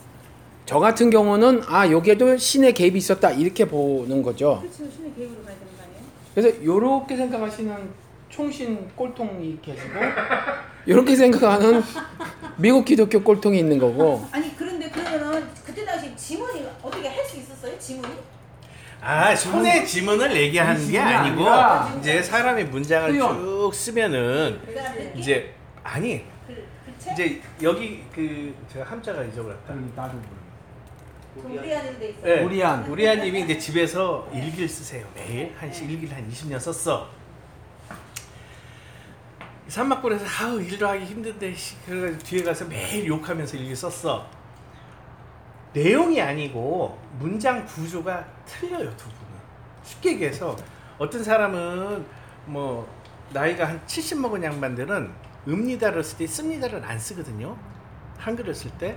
저 같은 경우는 아 여기에도 신의 개입이 있었다 이렇게 보는 거죠. 그렇죠. 신의 계획으로 가야 되는 거 아니에요? 그래서 요렇게 생각하시는 총신 꼴통이 계시고 요렇게 생각하는 미국 기독교 꼴통이 있는 거고 아니 그런데 그러면은 그때 당시 지문이 어떻게 할 수 있었어요? 지문이? 아 손에 지문을 얘기하는 게 아니고 아니라 이제 사람이 문장을 표현. 쭉 쓰면은 그 이제 아니 그, 그 이제 여기 그 제가 함자가 잊어버렸다. 나도 우리 안에도 돼 있어. 네. 우리한. 우리한님이 이제 집에서 일기를 쓰세요. 매일 한 시- 일기를 한 20년 썼어. 산막골에서 아우 일도 하기 힘든데 씨, 그래가지고 뒤에 가서 매일 욕하면서 일기 썼어. 내용이 아니고 문장 구조가 틀려요 두 분은. 쉽게 얘기해서 어떤 사람은 뭐 나이가 한 70 먹은 양반들은 읍니다를 쓸 때 씁니다를 안 쓰거든요. 한글을 쓸 때.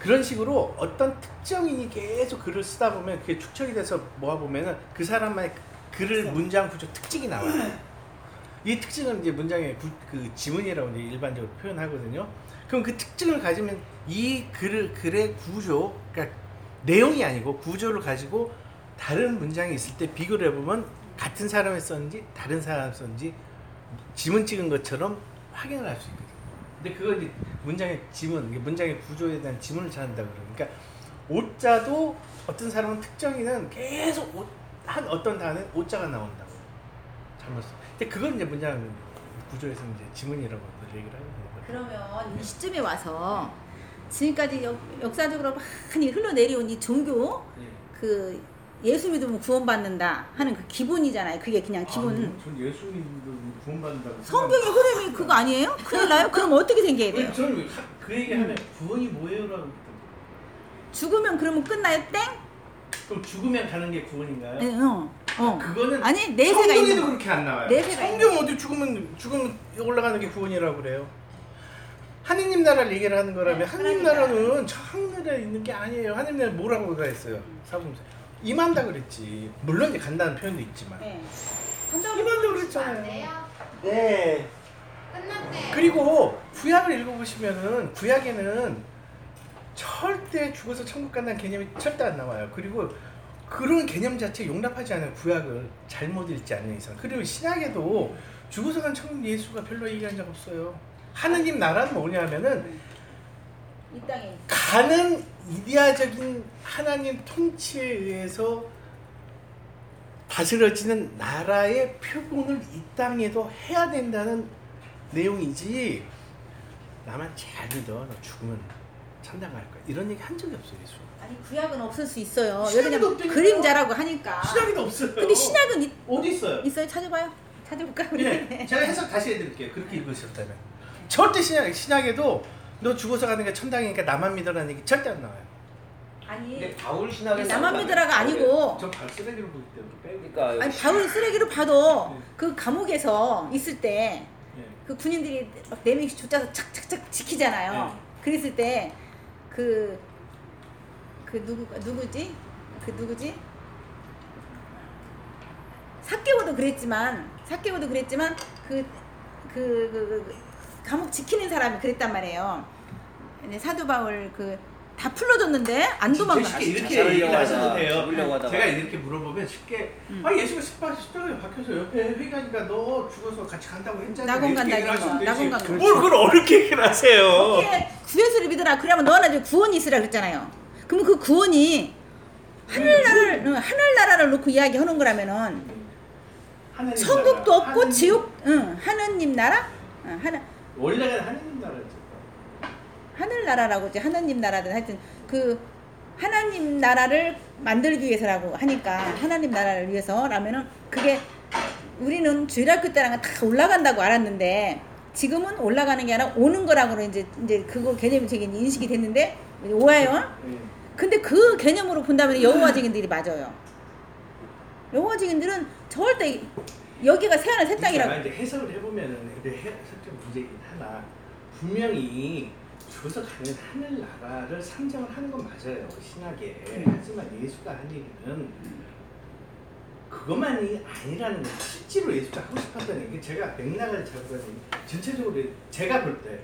그런 식으로 어떤 특정인이 계속 글을 쓰다 보면 그게 축적이 돼서 모아 보면은 그 사람만의 글을 문장 구조 특징이 나와요. 이 특징은 이제 문장의 구, 그 지문이라고 이제 일반적으로 표현하거든요. 그럼 그 특징을 가지면 이 글을 글의 구조, 그러니까 내용이 아니고 구조를 가지고 다른 문장이 있을 때 비교를 해보면 같은 사람이 썼는지 다른 사람이 썼는지 지문 찍은 것처럼 확인을 할 수 있거든요. 근데 이제 문장의 지문, 문장의 구조에 대한 지문을 그래요. 그러니까 오자도 어떤 사람은 특정인은 계속 오, 한 어떤 단어에 오자가 나온다고 잘못 써. 근데 그건 이제 문장 구조에서 이제 지문이라고 얘기를. 그러면 이 시점에 와서 지금까지 역, 역사적으로 많이 흘러내려온 이 종교 그 예수 믿으면 구원받는다 하는 그 기본이잖아요. 그게 그냥 기본. 전 예수님도 구원받는다고. 성경의 흐름이 그거 아니에요? 큰일 나요? 그럼 어떻게 생겨야 돼요? 저는 그 얘기하면 구원이 뭐예요라고. 죽으면 그러면 끝나요? 땡? 그럼 죽으면 가는 게 구원인가요? 네, 어. 어. 그거는 아니 내세가 성경에도 있는 거. 그렇게 안 나와요. 내세가 성경 어디 죽으면 죽으면 올라가는 게 구원이라고 그래요. 하느님 나라를 얘기를 하는 거라면 네, 하느님 하나님 나라는 저 하늘에 있는 게 아니에요. 하느님 나라 뭐라고 가 있어요. 사복음서 임한다 그랬지. 물론 이제 간다는 표현도 있지만 네. 임한다 그랬잖아요. 네. 끝났대. 그리고 구약을 읽어보시면은 구약에는 절대 죽어서 천국 간다는 개념이 절대 안 나와요. 그리고 그런 개념 자체 용납하지 않은 구약을 잘못 읽지 않는 이상. 그리고 신약에도 죽어서 간 천국 예수가 별로 얘기한 적 없어요. 하느님 나라는 뭐냐면은 이 땅에 가는 이데아적인 하나님 통치에 의해서 다스려지는 나라의 표본을 이 땅에도 해야 된다는 내용이지 나만 잘 믿어 너 죽으면 갈 거야 이런 얘기 한 적이 없어요 예수 아니 구약은 없을 수 있어요. 왜냐면. 그림자라고 하니까. 신약에도 없어요 근데 신약은 있, 어디 있어요? 있어요? 찾아봐요. 찾아볼까 우리? 예, 제가 해석 다시 해드릴게요 그렇게 읽으셨다면 절대 신약, 신약에도 너 죽어서 가는 게 천당이니까 나만 믿어라는 얘기 절대 안 나와요 아니 근데 바울 신학에 나만 믿으라가 아니고 저 발 쓰레기로 보기 때문에 빼고 그러니까 아니 바울 쓰레기로 봐도 네. 그 감옥에서 있을 때 예. 그 군인들이 막 네 명씩 쫓아서 착착착 지키잖아요. 네. 그랬을 때 그 그 누구 누구지? 그 누구지? 사케오도 그랬지만 사케오도 그랬지만 그 그 그, 그, 그 감옥 지키는 사람이 그랬단 말이에요. 근데 사도 바울 그 다 풀러줬는데 안 도망가. 쉽게 이렇게 자살하려고 얘기를 하셔도 하다가 돼요. 하다가. 제가 이렇게 물어보면 쉽게 음. 아 예수가 십박 십자가에 박혀서 옆에 회개하니까 너 죽어서 같이 간다고 했잖아. 낙원 이렇게 간다 얘기를 이런 거. 하시면 되지. 낙원 간다. 뭘 그걸 어렵게 얘기를 하세요? 어떻게 구예수를 믿으라 그러면 너는 이제 구원이 있으라 그랬잖아요. 그럼 그 구원이 하늘나라를 응, 하늘나라를 놓고 이야기하는 거라면은 천국도 없고 하느님- 지옥 응 하느님 나라 응, 하늘 원래는 하느님 나라죠. 하늘나라라고 이제 하느님 나라든 하여튼 그 하나님 나라를 만들기 위해서라고 하니까 하나님 나라를 위해서라면은 그게 우리는 주일학교 때랑은 다 올라간다고 알았는데 지금은 올라가는 게 아니라 오는 거라고 이제 이제 그거 개념이 되게 인식이 됐는데 오해요. 예. 근데 그 개념으로 본다면 여호와 증인들이 맞아요. 여호와 증인들은 절대 여기가 새하늘 새 땅이라고. 제가 이제 해석을 해보면은 근데 해석적 문제긴 하나 분명히 죽어서 가는 하늘 나라를 상정을 하는 건 맞아요 신학에. 하지만 예수가 한 얘기는 그것만이 아니라는 거예요 실제로 예수가 하고 싶었던 얘기. 제가 맥락을 잘 보면 전체적으로 제가 볼때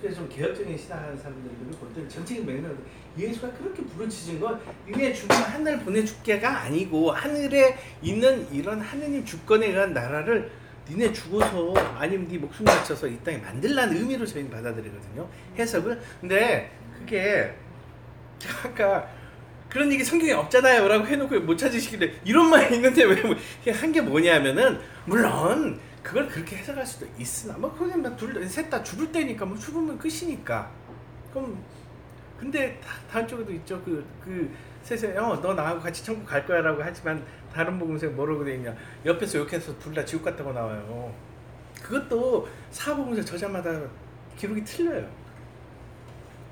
그래서 좀 개혁적인 신앙하는 사람들이 볼 때는 전체적인 맥락을 예수가 그렇게 부르짖은 건 니네 죽으면 하늘 보내줄게가 아니고 하늘에 있는 이런 하느님 주권에 의한 나라를 니네 죽어서 아니면 네 목숨 바쳐서 이 땅에 만들라는 의미로 저희는 받아들이거든요. 해석을. 근데 그게 아까 그런 얘기 성경에 없잖아요 라고 해놓고 못 찾으시길래 이런 말이 있는데 왜 한 게 뭐냐면은 물론 그걸 그렇게 해석할 수도 있으나 뭐 그냥 둘셋 다 죽을 때니까 뭐 죽으면 끝이니까. 그럼 근데 다, 다른 쪽에도 있죠. 그 그 셋에 어너 나하고 같이 천국 갈 거야라고 하지만 다른 복음서에 뭐라고 돼 있냐 옆에서 욕해서 둘 다 지옥 갔다고 나와요 그것도 사복음서 저자마다 기록이 틀려요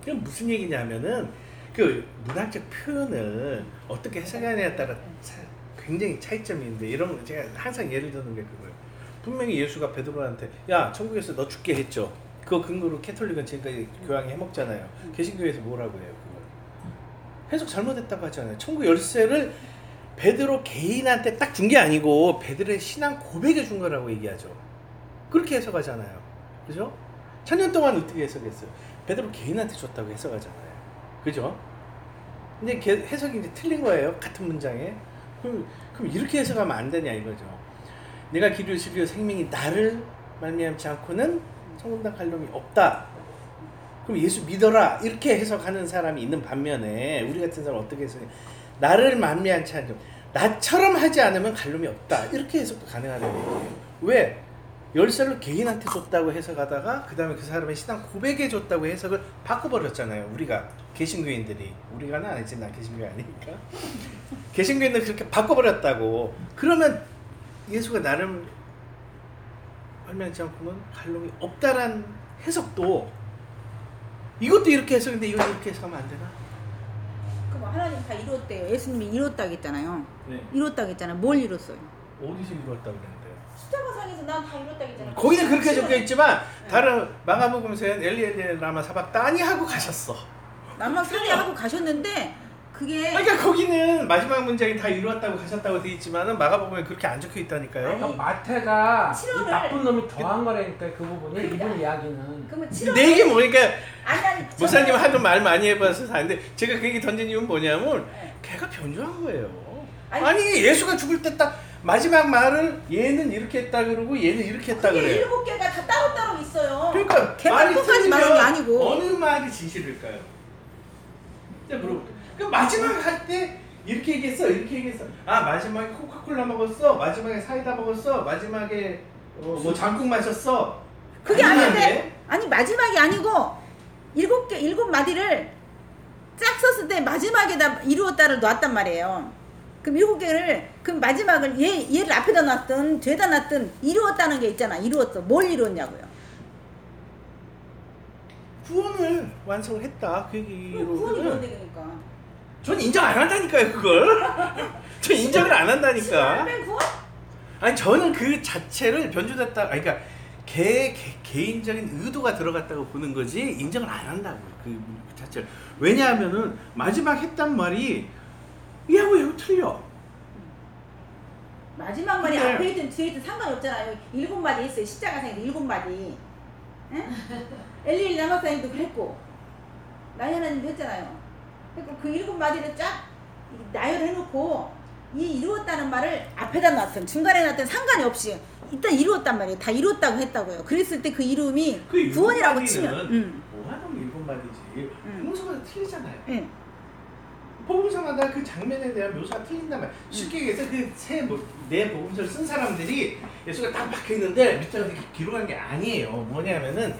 그럼 무슨 얘기냐면은 그 문학적 표현을 어떻게 해석하느냐에 따라 차- 굉장히 차이점이 있는데 이런 거 제가 항상 예를 드는 게 그거예요. 분명히 예수가 베드로한테 야 천국에서 너 죽게 했죠. 그거 근거로 캐톨릭은 지금까지 교황이 해먹잖아요. 개신교에서 뭐라고 해요? 해석 잘못했다고 하잖아요. 천국 열쇠를 베드로 개인한테 딱 준 게 아니고 베드로의 신앙 고백에 준 거라고 얘기하죠. 그렇게 해석하잖아요. 그죠? 천년 동안 어떻게 해석했어요? 베드로 개인한테 줬다고 해석하잖아요. 그죠? 근데 개- 해석이 이제 틀린 거예요. 같은 문장에. 그럼, 그럼 이렇게 해석하면 안 되냐 이거죠. 내가 길을 진리요 생명이 나를 말미암지 않고는 천국당 갈 놈이 없다. 그럼 예수 믿어라 이렇게 해석하는 사람이 있는 반면에 우리 같은 사람 은 어떻게 해석해? 나를 만미하지 않죠. 나처럼 하지 않으면 갈 놈이 없다. 이렇게 해석도 가능하다는 얘기예요. 왜? 열쇠를 개인한테 줬다고 해석하다가 그 다음에 그 사람의 신앙 고백에 줬다고 해석을 바꿔버렸잖아요. 우리가 개신교인들이 우리가는 아니지 나 개신교 아니니까 개신교인들 그렇게 바꿔버렸다고 그러면 예수가 나를 발명하지 않고는 갈 놈이 없다란 해석도 이것도 이렇게 해석인데 이건 이렇게 해석하면 안 되나? 그럼 하나님 다 이뤘대요. 예수님이 이뤘다고 했잖아요. 네. 이뤘다고 했잖아요. 뭘 이뤘어요? 어디서 이루었다고 그랬는데요? 십자가상에서 난 다 이뤘다고 했잖아요. 거기는 그렇게 적혀 있지만 다른 마가복음서엔 엘리엘리 라마 사박 따니 하고 가셨어. 남막 사례하고 가셨는데 그게 그러니까 거기는 마지막 문장이 다 이루었다고 가셨다고 돼 있지만은 마가복음에 그렇게 안 적혀 있다니까요. 아니, 그러니까 마태가 이 치료를- 나쁜 놈이 더한 거라니까 그 부분이 그러니까. 이분 이야기는 그러면 치료 내 얘기 뭐니까 아니 아니 목사님 하도 말 많이 해봐서 아는데 제가 그 얘기 던진 이유는 뭐냐면 네. 걔가 변조한 거예요. 아니- 아니, 예수가 죽을 때 딱 마지막 말을 얘는 이렇게 했다 그러고 얘는 이렇게 했다 그게 그래요. 일곱 개가 다 따로따로 있어요. 그러니까 걔만 말이 똑같이 틀리면 게 아니고. 어느 말이 진실일까요? 진짜 물어볼게요. 그 마지막 할 때 이렇게 얘기했어, 이렇게 얘기했어. 아 마지막에 코카콜라 먹었어, 마지막에 사이다 먹었어, 마지막에 어, 뭐 장국 마셨어. 그게 아닌데 아니 마지막이 아니고 일곱 개 일곱 마디를 쫙 썼을 때 마지막에다 이루었다를 놨단 말이에요. 그럼 일곱 개를 그럼 마지막을 얘 얘를 앞에다 놨든 뒤에다 놨든 이루었다는 게 있잖아. 이루었어. 뭘 이루었냐고요. 구원을 완성했다 그 얘기로. 구원이 뭔데 그러니까. 전 인정 안 한다니까요 그걸. 전 인정을 안 한다니까. 신라면? 아니 저는 그 자체를 변주됐다. 아니, 그러니까 개, 개 개인적인 의도가 들어갔다고 보는 거지 인정을 안 한다고 그 자체를. 왜냐하면은 마지막 했단 말이 얘하고 얘하고 틀려. 마지막 말이 근데- 앞에 있든 뒤에 있든 상관이 없잖아요. 일곱 마디 있어요. 십자가상에서 일곱 마디. 응? 엘리엘 남학사님도 그랬고 나이 하나님도 했잖아요. 그러니까 그 일곱 마디를 쫙 나열해놓고 이 이루었다는 말을 앞에다 놨든 중간에 놨든 상관이 없이 일단 이루었단 말이에요. 다 이루었다고 했다고요. 그랬을 때 그 이름이 그 일곱 구원이라고 치면 응. 뭐하는 일곱 마디지. 응. 복음서마다 틀리잖아요. 응. 복음서마다 그 장면에 대한 묘사가 틀린단 말이야. 쉽게 얘기해서 그세네 복음서를 쓴 사람들이 예수가 딱 박혀 있는데 밑에 이렇게 기록한 게 아니에요. 뭐냐면은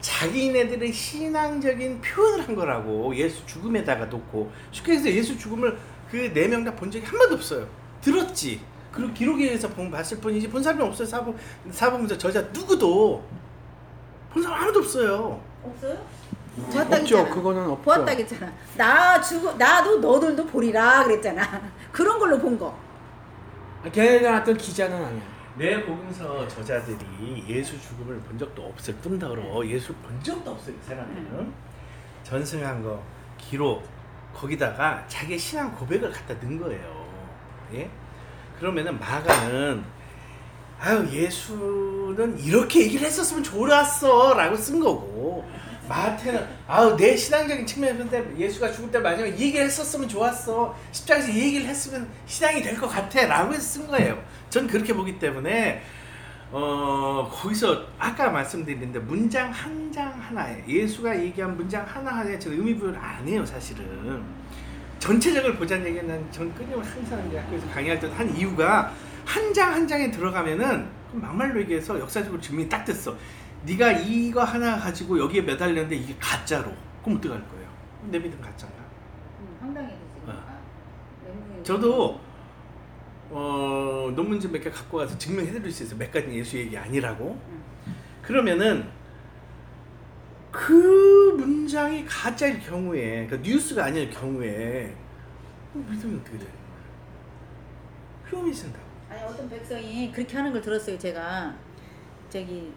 자기네들의 신앙적인 표현을 한 거라고 예수 죽음에다가 놓고 쉽게 해서 예수 죽음을 그 네 명 다 본 적이 한 번도 없어요. 들었지. 그리고 기록에 의해서 본 봤을 뿐이지 본 사람이 없어요. 사복 사복음서 저자 누구도 본 사람 아무도 없어요. 없어요? 없죠. 보았다겠잖아. 그거는 없죠. 보았다겠잖아. 나 죽어 나도 너들도 보리라 그랬잖아. 그런 걸로 본 거. 걔네들 같은 기자는 아니야. 내 복음서 저자들이 예수 죽음을 본 적도 없을 뿐더러 예수 본 적도 없어요 그 사람들은. 전승한 거 기록 거기다가 자기 신앙 고백을 갖다 넣은 거예요. 예? 그러면은 마가는 아유 예수는 이렇게 얘기를 했었으면 좋았어 라고 쓴 거고 마태는 아유 내 신앙적인 측면에서 예수가 죽을 때 마지막에 이 얘기를 했었으면 좋았어 십자가에서 이 얘기를 했으면 신앙이 될 것 같아라고 해서 쓴 거예요. 전 그렇게 보기 때문에 어 거기서 아까 말씀드렸는데 문장 한 장 하나에 예수가 얘기한 문장 하나 하나에 저는 의미 부여를 안 해요 사실은 전체적을 보자는 얘기는 전 끊임없이 항상 이제 학교에서 강의할 때 한 이유가 한 장한 장에 들어가면은 그럼 막말로 얘기해서 역사적으로 증명이 딱 됐어. 네가 이거 하나 가지고 여기에 매달렸는데 이게 가짜로. 그럼 어떡할 거예요? 내 믿음 가짜야. 황당해졌으니까. 저도 어, 논문집 몇개 갖고 가서 증명해드릴 수 있어요. 몇 가지 예수 얘기 아니라고. 그러면은 그 문장이 가짜일 경우에, 그 뉴스가 아닐 경우에 믿음이 어떻게 되는 거야? 흉이 생다고. 아니 어떤 백성이 그렇게 하는 걸 들었어요. 제가 저기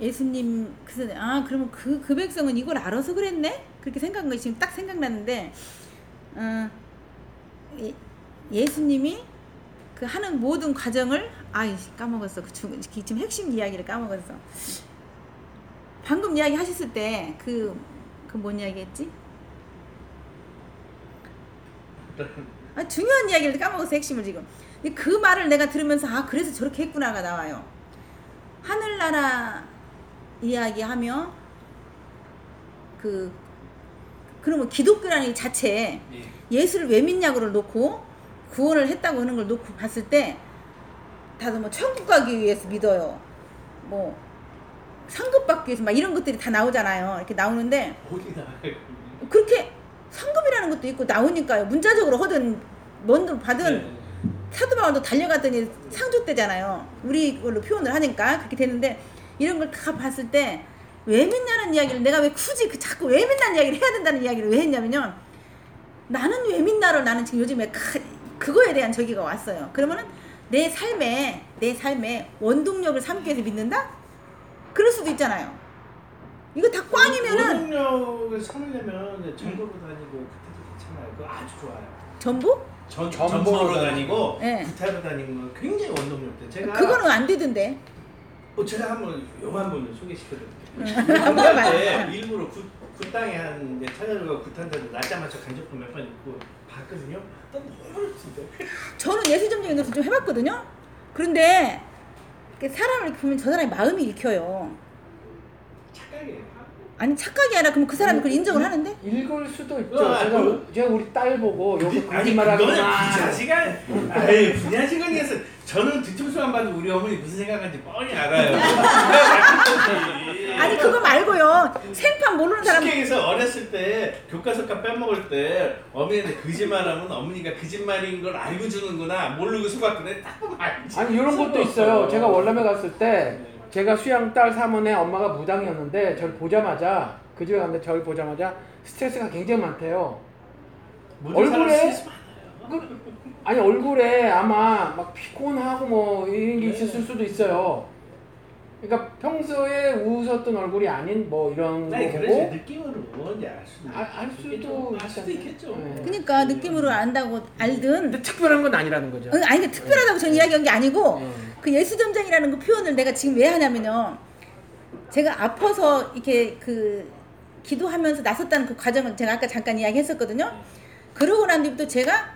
예수님 그래서 아 그러면 그그 백성은 이걸 알아서 그랬네 그렇게 생각한 것이 지금 딱 생각나는데 어, 예- 예수님이 그 하는 모든 과정을 아이 까먹었어 그 중- 지금 핵심 이야기를 까먹었어 방금 이야기 하셨을 때 그 그 뭔 이야기했지? 아, 중요한 이야기를 까먹어서 핵심을 지금. 그 말을 내가 들으면서 아 그래서 저렇게 했구나가 나와요. 하늘나라 이야기하며 그 그러면 기독교라는 이 자체에 예 수를 왜 믿냐고를 놓고 구원을 했다고 하는 걸 놓고 봤을 때 다들 뭐 천국 가기 위해서 믿어요. 뭐 상급 받기 위해서 막 이런 것들이 다 나오잖아요. 이렇게 나오는데 그렇게 상급이라는 것도 있고 나오니까요. 문자적으로 하든 뭔들 받은 사도바울도 달려갔더니 상 줬대잖아요. 우리 걸로 표현을 하니까 그렇게 되는데 이런 걸 다 봤을 때 왜 믿냐는 이야기를 내가 왜 굳이 그 자꾸 왜 믿냐는 이야기를 해야 된다는 이야기를 왜 했냐면요. 나는 왜 믿나를 나는 지금 요즘에 크- 그거에 대한 저기가 왔어요. 그러면은 내 삶에 내 삶에 원동력을 삼기 위해서 믿는다? 그럴 수도 있잖아요. 이거 다 꽝이면은 원동력을 삼으려면 전도로 다니고 그때도 괜찮아요. 그거 아주 좋아요. 전부? 전 전보로 전보로 다니고. 다니고 네. 구타로 다니는 건 굉장히 원동력 돼. 제가 그거는 안 되던데. 어, 제가 한번 요한 분을 소개시켜드릴게요. 한번 공부할 봐요. 때 일부러 구, 굿땅에 한 이제 찾아들고 굿한다는 날짜 맞춰 간접도 몇번 입고 봤거든요. 너무 어렵던데. 저는 예술점적인 것을 좀 해봤거든요. 그런데 사람을 보면 저 사람의 마음이 읽혀요. 착하게. 아니 착각이 아니라 그럼 그 사람이 그걸 인정을 하는데? 읽을 수도 있죠. 어, 제가, 그- 제가 우리 딸 보고 여기 아니 거짓말하고 그거는 시간. 아이 분야 시간이어서 저는 뒤통수만 봐도 우리 어머니 무슨 생각하는지 뻔히 알아요. 아니 그거 말고요. 생판 모르는 사람 식행에서 어렸을 때 교과서값 빼먹을 때 어머니한테 거짓말하면 어머니가 거짓말인 걸 알고 주는구나 모르고 속았구나 딱 보면 알지 아니 이런 것도 있어요. 제가 월남에 갔을 때 제가 수양 딸 사모네 엄마가 무당이었는데 저를 보자마자 그 집에 갔는데 저를 보자마자 스트레스가 굉장히 많대요. 얼굴에-. 그, 아니 얼굴에 아마 막 피곤하고 뭐 이런 게 있었을 수도 있어요. 그러니까 평소에 웃었던 얼굴이 아닌 뭐 이런 아니 거 그래서 보고 느낌으로 뭔지 알 수도 아, 알 수도 있겠죠. 알 수도 있잖아요. 있겠죠. 네. 그러니까 느낌으로 안다고 알든 근데 특별한 건 아니라는 거죠. 응, 아니 그 특별하다고 전 이야기한 게 아니고 네. 그 예수점장이라는 그 표현을 내가 지금 왜 하냐면요. 제가 아파서 이렇게 그 기도하면서 나섰다는 그 과정을 제가 아까 잠깐 이야기했었거든요. 그러고 난 뒤부터 제가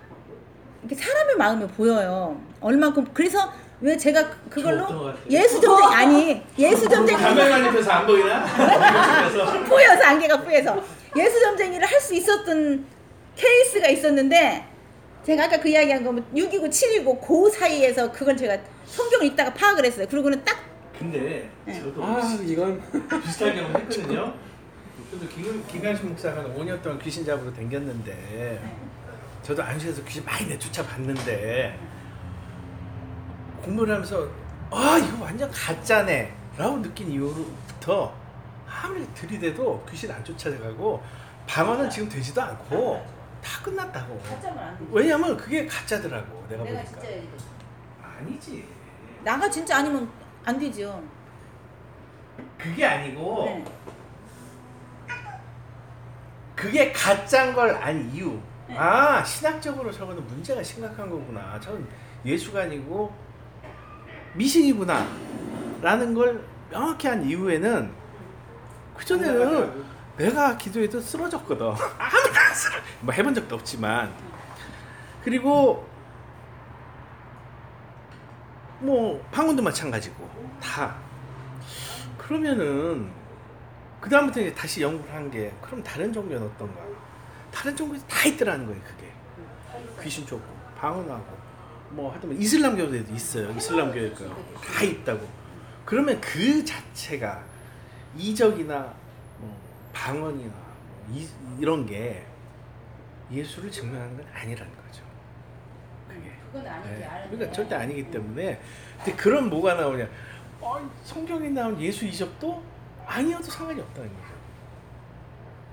이렇게 사람의 마음이 보여요. 얼만큼 그래서 왜 제가 그- 그걸로 같아요? 예수점장 아니 예수점장이 가면만 입혀서 안 보이나? 뿌여서 안개가 뿌여서 예수 점쟁이를 할 수 있었던 케이스가 있었는데 제가 아까 그 이야기한 거 6이고 7이고 그 사이에서 그걸 제가 성경을 읽다가 파악을 했어요. 그러고는 딱 근데 네. 저도 아 이건 비슷한 경험 했거든요. 저도 김, 김관식 목사가 5년 동안 귀신 잡으러 댕겼는데 저도 안수에서 귀신 많이 내쫓아 봤는데 공부를 하면서 아 이거 완전 가짜네 라고 느낀 이후부터 아무리 들이대도 귀신 안 쫓아가고 방어는 지금 되지도 않고 다 끝났다고 가짜면 안 돼. 왜냐면 그게 가짜더라고 내가 내가 보니까 진짜 아니지 나가 진짜 아니면 안 되죠. 그게 아니고 네. 그게 가짜인 걸 안 이유. 네. 아 신학적으로 저거는 문제가 심각한 거구나. 저는 예수가 아니고 미신이구나. 라는 걸 명확히 한 이후에는 그 전에는 내가 기도해도 쓰러졌거든. 아무나 쓰러. 뭐 해본 적도 없지만. 그리고 뭐 방언도 마찬가지고 다. 그러면은 그 다음부터 이제 다시 연구를 한 게 그럼 다른 종교는 어떤가? 다른 종교에 다 있더라는 거예요 그게 귀신 쫓고 방언하고 뭐 하여튼 이슬람교에도 있어요. 이슬람교에 다 있다고. 그러면 그 자체가 이적이나 뭐 방언이나 뭐 이, 이런 게 예수를 증명하는 건 아니라는 거죠. 그게. 그건 아니지. 네. 그러니까 절대 아니기 때문에 근데 그런 뭐가 나오냐 어, 성경에 나온 예수 이적도 아니어도 상관이 없다는 거죠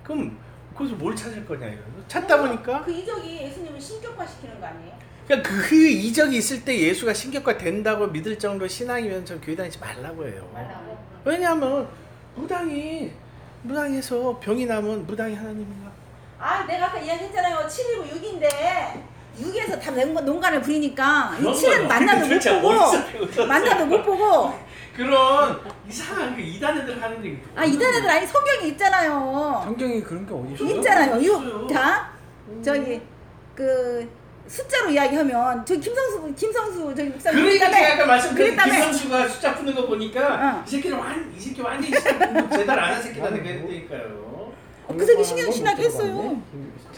그럼 거기서 뭘 찾을 거냐 이거 찾다 보니까 그 이적이 예수님을 신격화 시키는 거 아니에요? 그러니까 그 이적이 있을 때 예수가 신격화 된다고 믿을 정도 신앙이면 전 교회 다니지 말라고 해요 말라고. 왜냐하면 무당이 무당해서 병이 나면 무당이 하나님인가 아, 내가 아까 이야기했잖아요. 7이고 6인데 6에서 다 농- 농간을 부리니까 이 그런 7은 거는 만나도 못 도대체 보고 어디서 배우셨어요? 만나도 못 보고 그런 이상한 그 이단 애들 하는 얘기 아 이단 애들 아니 성경에 있잖아요. 성경이 그런 게 어디 있어요? 있잖아요. 6. 자, 저기 그 숫자로 이야기하면 저 김성수 김성수 저기 목사님 그러니까. 제가 아까 말씀드린. 김성수가 숫자 푸는 거 보니까 어. 이 새끼는 완, 이 새끼 완전히 숫자 공부 제대로 안한 새끼다 그랬다니까요. 어, 그 새끼 신경 신나게 했어요.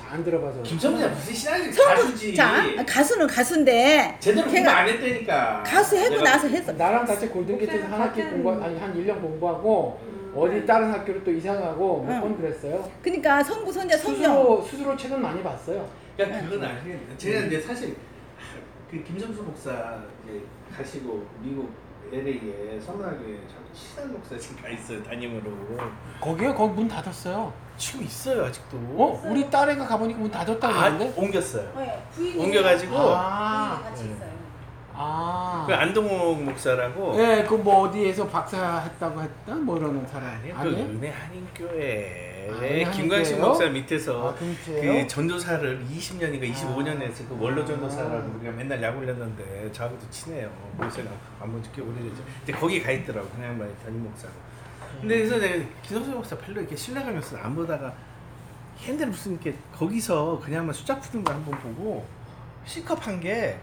안 들어봐서. 김성수야 무슨 성부 가수지. 자 가수는 가수인데 제대로 공부 안 했다니까. 가수 해고 나서 했어. 나랑 같이 골든게이트에서 한 학기 공부 아니 한 1년 공부하고 어디 다른 학교로 또 이사가고 몇 응. 번 그랬어요. 그러니까 성부 선자 성경. 스스로 스스로 책은 많이 봤어요. 그러니까 그건 아니에요. 제가 근데 사실 그 김성수 목사 이제 가시고 미국 LA에 저 친한 목사 지금 가 있어요 담임으로. 거기에 거기 문 닫았어요. 지금 있어요 아직도. 어? 우리 딸애가 가보니까 문 닫았다고 아, 그러는데? 옮겼어요. 네, 부인이 옮겨가지고 아. 부인이 같이 있어요. 아. 그 안동욱 목사라고. 예, 그 뭐 어디에서 박사 했다고 했다? 뭐 이러는 사람 아니요, 그 아니에요? 은혜 한인교회 아, 은혜 김광식? 목사 밑에서 아, 근처에요? 그 전도사를 20년인가 25년 아. 그 원로 전도사라고 우리가 맨날 약 올렸는데 저하고도 친해요. 그래서 안본 지 꽤 오래됐죠. 이제 거기 가 있더라고 그냥 양반이 담임 목사가. 근데 그래서 내가 김성수 목사 별로 이렇게 신뢰감이 없어 안 보다가 핸들 무슨 이렇게 거기서 그냥 한번 숫자 푸는 거 한번 보고 시컵한 게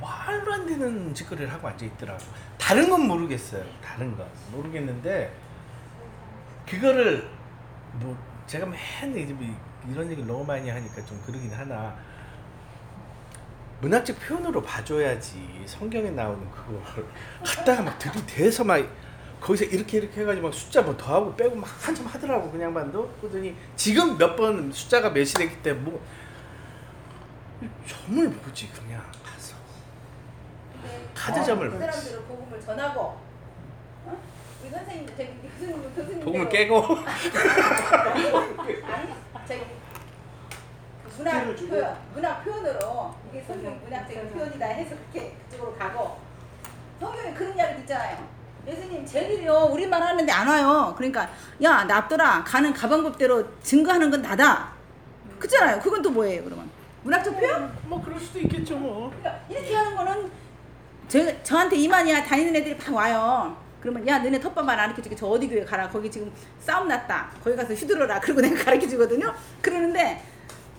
말도 안 되는 짓거리를 하고 앉아 있더라고. 다른 건 모르겠어요. 다른 건 모르겠는데 그거를 뭐 제가 맨날 뭐 이런 얘기를 너무 많이 하니까 좀 그러긴 하나. 문학적 표현으로 봐줘야지 성경에 나오는 그걸 갖다가 막 들이대서 막 거기서 이렇게 이렇게 해가지고 막 숫자 뭐 더하고 빼고 막 한참 하더라고 그냥 반도. 그러더니 지금 몇 번 숫자가 몇이 됐기 때문에 뭐 점을 보지 그냥 가서. 카드점을 그 사람들은 복음을 전하고 어? 우리 선생님도 저기 교수님 교수님 복음을 깨고 아니 저기 그 문학. 표현 문학 표현으로 이게 성경 문학적인 표현이다 해서 그렇게 그쪽으로 가고 성경에 그런 이야기 있잖아요. 예수님 제일이요 우리말 하는데 안 와요. 그러니까 야 납더라 가는 가방법대로 증거하는 건 나다. 그잖아요. 그건 또 뭐예요 그러면 문학적 표현? 뭐 그럴 수도 있겠죠 뭐 그러니까 이렇게 하는 거는 저, 저한테 이만이야 다니는 애들이 다 와요. 그러면 야 너네 텃밭만 안 가르쳐줄게. 저 어디 교회 가라. 거기 지금 싸움 났다. 거기 가서 휘두르라. 그리고 내가 가르쳐 주거든요. 그러는데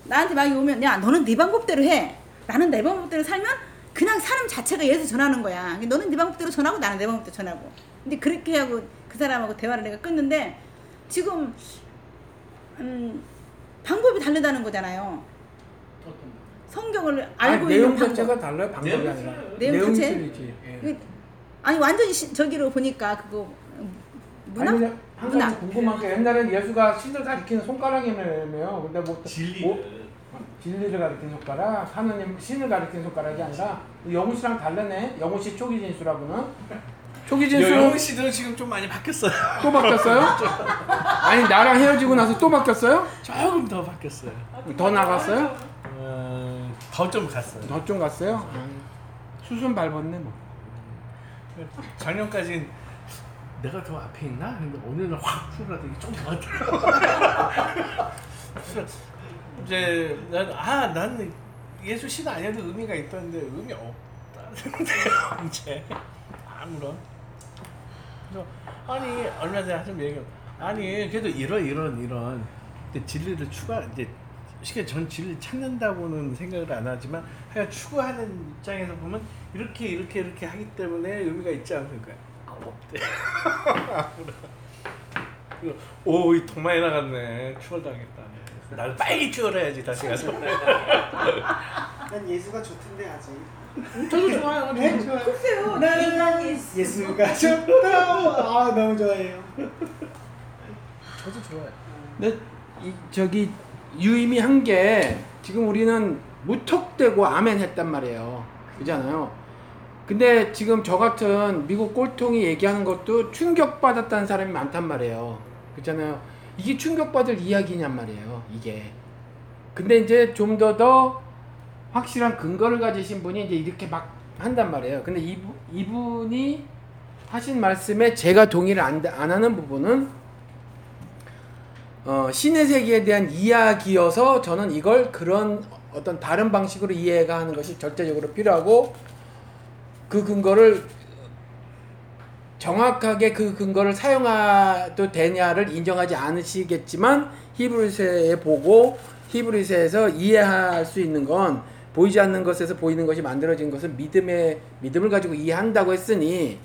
나한테 막 오면 야 너는 네 방법대로 해. 나는 내 방법대로 살면 그냥 사람 자체가 예수 전하는 거야. 너는 네 방법대로 전하고 나는 내 방법대로 전하고. 근데 그렇게 하고 그 사람하고 대화를 내가 끊는데 지금 음, 방법이 다르다는 거잖아요. 성경을 아니, 알고 내용 있는 방법. 자체가 달라요. 방법이 내용 아니라. 내용 자체? 예. 그- 아니 완전히 시, 저기로 보니까 그거 음, 문학 아니, 가지 문학. 궁금한 게 옛날에 예수가 신을 가리키는 손가락이네요. 근데 뭐 진리를 뭐, 진리를 가리키는 손가락, 하느님 신을 가리키는 손가락이 아니라 영우 씨랑 달라네. 영우 씨 초기 진수라고는. 초기 영훈 진수는 씨도 지금 좀 많이 바뀌었어요 또 바뀌었어요? 아니 나랑 헤어지고 나서 또 바뀌었어요? 조금 더 바뀌었어요 더 나갔어요? 어, 더좀 갔어요 더 좀 갔어요? 수순 밟았네 뭐. 작년까지는 내가 더 앞에 있나? 근데 오늘은 확 풀어가더니 좀더 같더라고. 이제 난아 나는 예수 신 아니어도 의미가 있다는데 의미 없다는데요 이제 아무런. 그래서 아니 얼마 전에 하신 얘기 아니 그래도 이런 이런 이런 진리를 추가 이제 쉽게 전 진리를 찾는다고는 생각을 안 하지만 하여간 추구하는 입장에서 보면 이렇게 이렇게 이렇게 하기 때문에 의미가 있지 않을까 없대 아무런 그리고 오이 돈 많이 나갔네 추월당했다 나도 빨리 추월해야지 다시 가서 난 예수가 좋던데 아직. 저도 좋아요. 네. 좋아요. 글쎄요. 나는 예수가 좋다. 아 너무 좋아해요. 저도 좋아요. 근데 이, 저기 유의미한 게 지금 우리는 무턱대고 아멘 했단 말이에요. 그잖아요. 근데 지금 저 같은 미국 꼴통이 얘기하는 것도 충격받았다는 사람이 많단 말이에요. 그잖아요. 이게 충격받을 이야기냔 말이에요. 이게. 근데 이제 좀더더 확실한 근거를 가지신 분이 이제 이렇게 막 한단 말이에요. 근데 이분, 이분이 하신 말씀에 제가 동의를 안, 안 하는 부분은 어, 신의 세계에 대한 이야기여서 저는 이걸 그런 어떤 다른 방식으로 이해가 하는 것이 절대적으로 필요하고 그 근거를 정확하게 그 근거를 사용해도 되냐를 인정하지 않으시겠지만 히브리서에 보고 히브리서에서 이해할 수 있는 건 보이지 않는 것에서 보이는 것이 만들어진 것은 믿음의 믿음을 가지고 이해한다고 했으니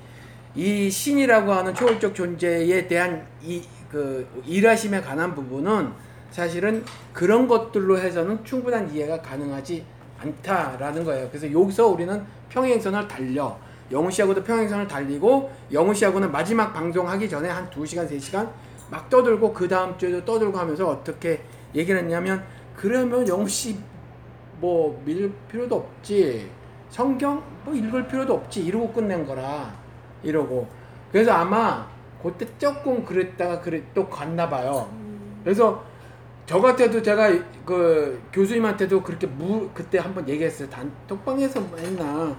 이 신이라고 하는 초월적 존재에 대한 이 그 일하심에 관한 부분은 사실은 그런 것들로 해서는 충분한 이해가 가능하지 않다라는 거예요. 그래서 여기서 우리는 평행선을 달려. 영우 씨하고도 평행선을 달리고 영우 씨하고는 마지막 방송하기 전에 한 2시간 3시간 막 떠들고 그 다음 주에도 떠들고 하면서 어떻게 얘기를 했냐면 그러면 영우 씨뭐 밀 필요도 없지. 성경 뭐 읽을 필요도 없지. 이러고 끝낸 거라. 이러고. 그래서 아마 그때 조금 그랬다가 그래 또 갔나 봐요. 그래서 저 같아도 제가 그 교수님한테도 그렇게 무 그때 한번 얘기했어요. 단톡방에서 뭐 했나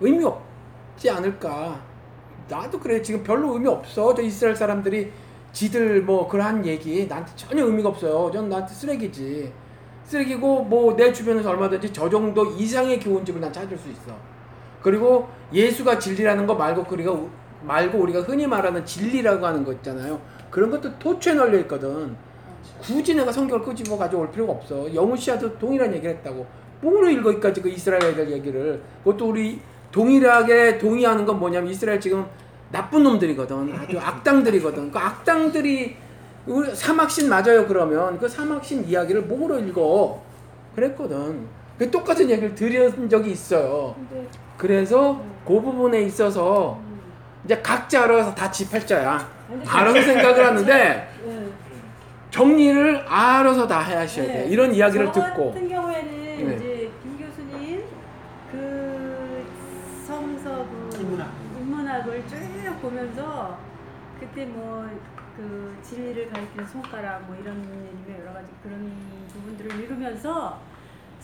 의미 없지 않을까. 나도 그래 지금 별로 의미 없어. 저 이스라엘 사람들이 지들 뭐 그러한 얘기 나한테 전혀 의미가 없어요. 전 나한테 쓰레기지. 쓰레기고 뭐 내 주변에서 얼마든지 저 정도 이상의 교훈집을 난 찾을 수 있어. 그리고 예수가 진리라는 거 말고 우리가 우- 말고 우리가 흔히 말하는 진리라고 하는 거 있잖아요. 그런 것도 토초에 널려 있거든. 굳이 내가 성경을 끄집어 가져올 필요가 없어. 영우 씨와도 동일한 얘기를 했다고. 뭐로 읽어 이까지 그 이스라엘 애들 얘기를. 그것도 우리 동일하게 동의하는 건 뭐냐면 이스라엘 지금 나쁜 놈들이거든. 아주 악당들이거든. 그 악당들이 우리 사막신 맞아요 그러면 그 사막신 이야기를 뭐로 읽어? 그랬거든. 그 똑같은 얘기를 들은 적이 있어요. 근데 그래서 그 부분에 있어서 이제 각자 알아서 다 지팔자야. 알아서 생각을 하는데 네. 정리를 알아서 다 하셔야 돼. 이런 이야기를 저 듣고. 같은 경우에는 네. 이제 김 교수님 그 성서 그 인문학. 인문학을 쭉 보면서 그때 뭐 그 진리를 가리키는 손가락 뭐 이런 여러 가지 그런 부분들을 읽으면서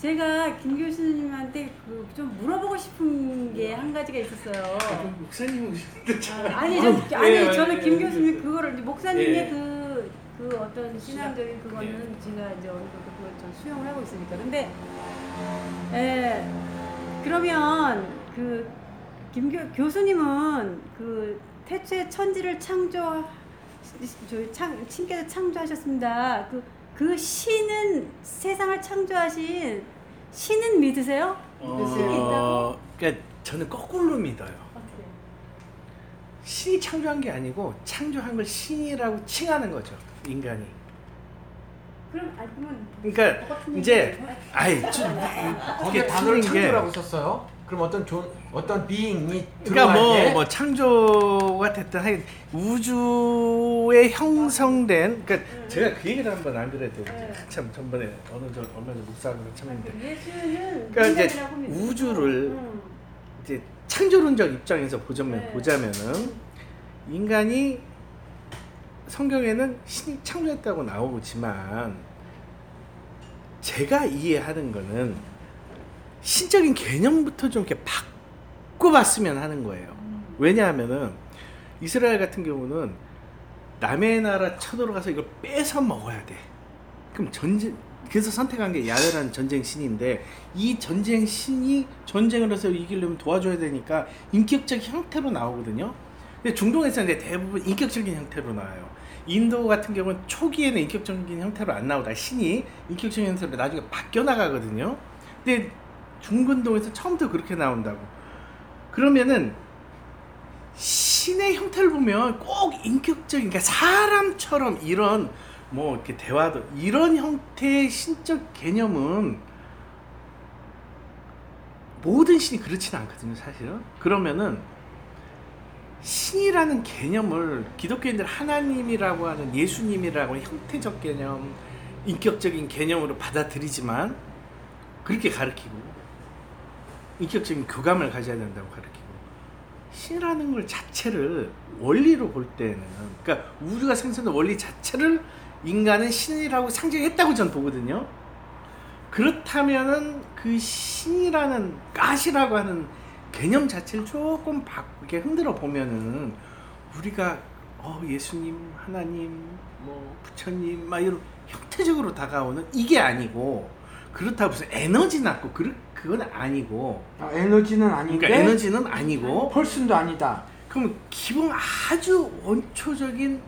제가 김 교수님한테 그 좀 물어보고 싶은 게 한 가지가 있었어요. 목사님 오시는데 아, 아니, 저, 아니 예, 저는 예, 김 예. 교수님 그거를 이제 목사님의 예. 그, 그 어떤 신앙적인 그거는 제가 이제 어느 정도 그걸 좀 수용을 하고 있으니까. 근데, 예, 그러면 그, 김 교, 교수님은 그 태초에 천지를 창조, 저 창, 신께서 창조하셨습니다. 그, 그 신은 세상을 창조하신 신은 믿으세요? 그 신이 있다고? 어, 그러니까 저는 거꾸로 믿어요. 어떻게? 신이 창조한 게 아니고 창조한 걸 신이라고 칭하는 거죠 인간이. 그럼, 아, 그러면 그러니까 똑같은 이제 얘기예요? 아이 좀 거기에 이게 단어를 틀린 게 창조라고 썼어요? 그럼 어떤 존 어떤 being이 그러니까 뭐, 때 뭐 창조가 됐든 하여튼 우주에 형성된 그러니까 제가 그 얘기를 한번 안 그래도 네. 참 전번에 어느 전 얼마 전 목사하고 참 했는데 예수는 그러니까 이제 인간이라고 우주를 음. 이제 창조론적 입장에서 보자면 네. 보자면은 인간이 성경에는 신이 창조했다고 나오지만 제가 이해하는 거는 신적인 개념부터 좀 이렇게 바꿔봤으면 하는 거예요. 왜냐하면은 이스라엘 같은 경우는 남의 나라 쳐들어가서 이걸 뺏어 먹어야 돼. 그럼 전쟁 그래서 선택한 게 야외라는 전쟁 신인데 이 전쟁 신이 전쟁을 해서 이기려면 도와줘야 되니까 인격적 형태로 나오거든요. 근데 중동에서는 이제 대부분 인격적인 형태로 나와요. 인도 같은 경우는 초기에는 인격적인 형태로 안 나오다 신이 인격적인 형태로 나중에 바뀌어 나가거든요. 근데 중근동에서 처음부터 그렇게 나온다고. 그러면은 신의 형태를 보면 꼭 인격적인 그러니까 사람처럼 이런 뭐 이렇게 대화도 이런 형태의 신적 개념은 모든 신이 그렇지는 않거든요, 사실은. 그러면은 신이라는 개념을 기독교인들 하나님이라고 하는 예수님이라고 형태적 개념, 인격적인 개념으로 받아들이지만 그렇게 가르치고 인격적인 교감을 가져야 된다고 가르치고 신이라는 걸 자체를 원리로 볼 때는 그러니까 우주가 생성된 원리 자체를 인간은 신이라고 상징했다고 저는 보거든요. 그렇다면은 그 신이라는 가시라고 하는 개념 자체를 조금 바꾸게 흔들어 보면은 우리가 어 예수님, 하나님, 뭐 부처님 막 이런 형태적으로 다가오는 이게 아니고 그렇다고 무슨 에너지 낳고 그 그건 아니고 아, 에너지는 아닌데 그러니까 에너지는 아니고 펄슨도 아니다. 그럼 기본 아주 원초적인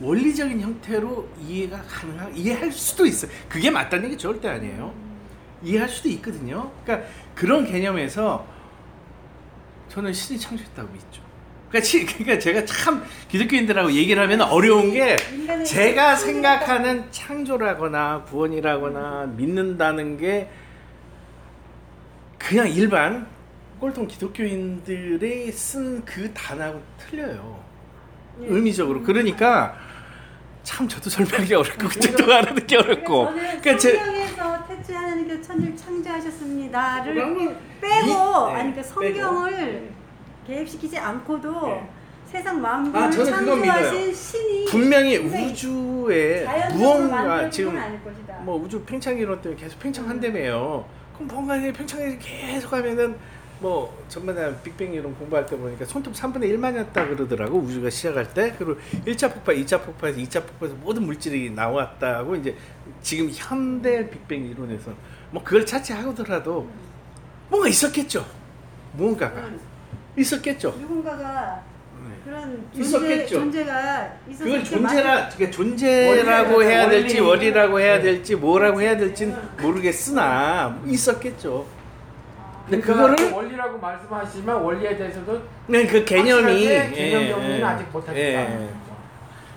원리적인 형태로 이해가 가능한 이해할 수도 있어. 그게 맞다는 얘기 절대 아니에요. 이해할 수도 있거든요. 그러니까 그런 개념에서 저는 신이 창조했다고 믿죠. 그러니까, 치- 그러니까 제가 참 기독교인들하고 얘기를 하면 어려운 게 제가. 생각하는 창조라거나 구원이라거나 믿는다는 게 그냥 일반 꼴통 기독교인들이 쓴그 단어하고 틀려요. 예. 의미적으로. 그러니까 참 저도 설명하기 어렵고 그쪽도 알아듣기 어렵고. 그러니까 제 성경에서 태초에 하나님께서 천지를 창조하셨습니다를 빼고 이- 네, 아니 그러니까 성경을 개입시키지 않고도 네. 세상 마음을 아, 창조하신. 신이 분명히 굉장히 우주에 무언가 지금. 뭐 우주 팽창 이론 때문에 계속 팽창한다며요. 그럼 뭔가 이게 팽창이 계속 하면은 뭐 전반에 빅뱅 이론 공부할 때 보니까 손톱 3분의 1만이었다 그러더라고 우주가 시작할 때 그리고 1차 폭발, 2차 폭발에서 2차 폭발에서 모든 물질이 나왔다고 이제 지금 현대 빅뱅 이론에서 뭐 그걸 차치하더라도 뭔가 있었겠죠. 무언가가 음. 있었겠죠. 누군가가 네. 그런 존재, 있었겠죠. 존재가 있었을 그걸 때 존재라 그게 존재라고 원리, 해야 될지 원리. 원리라고 해야 될지 뭐라고 해야 될지는 모르겠으나 있었겠죠. 근데 그거를 그거를 원리라고 말씀하시지만 원리에 대해서도 네, 그 개념이 확실하게 개념 예, 정리는 예. 아직 못하셨다. 예.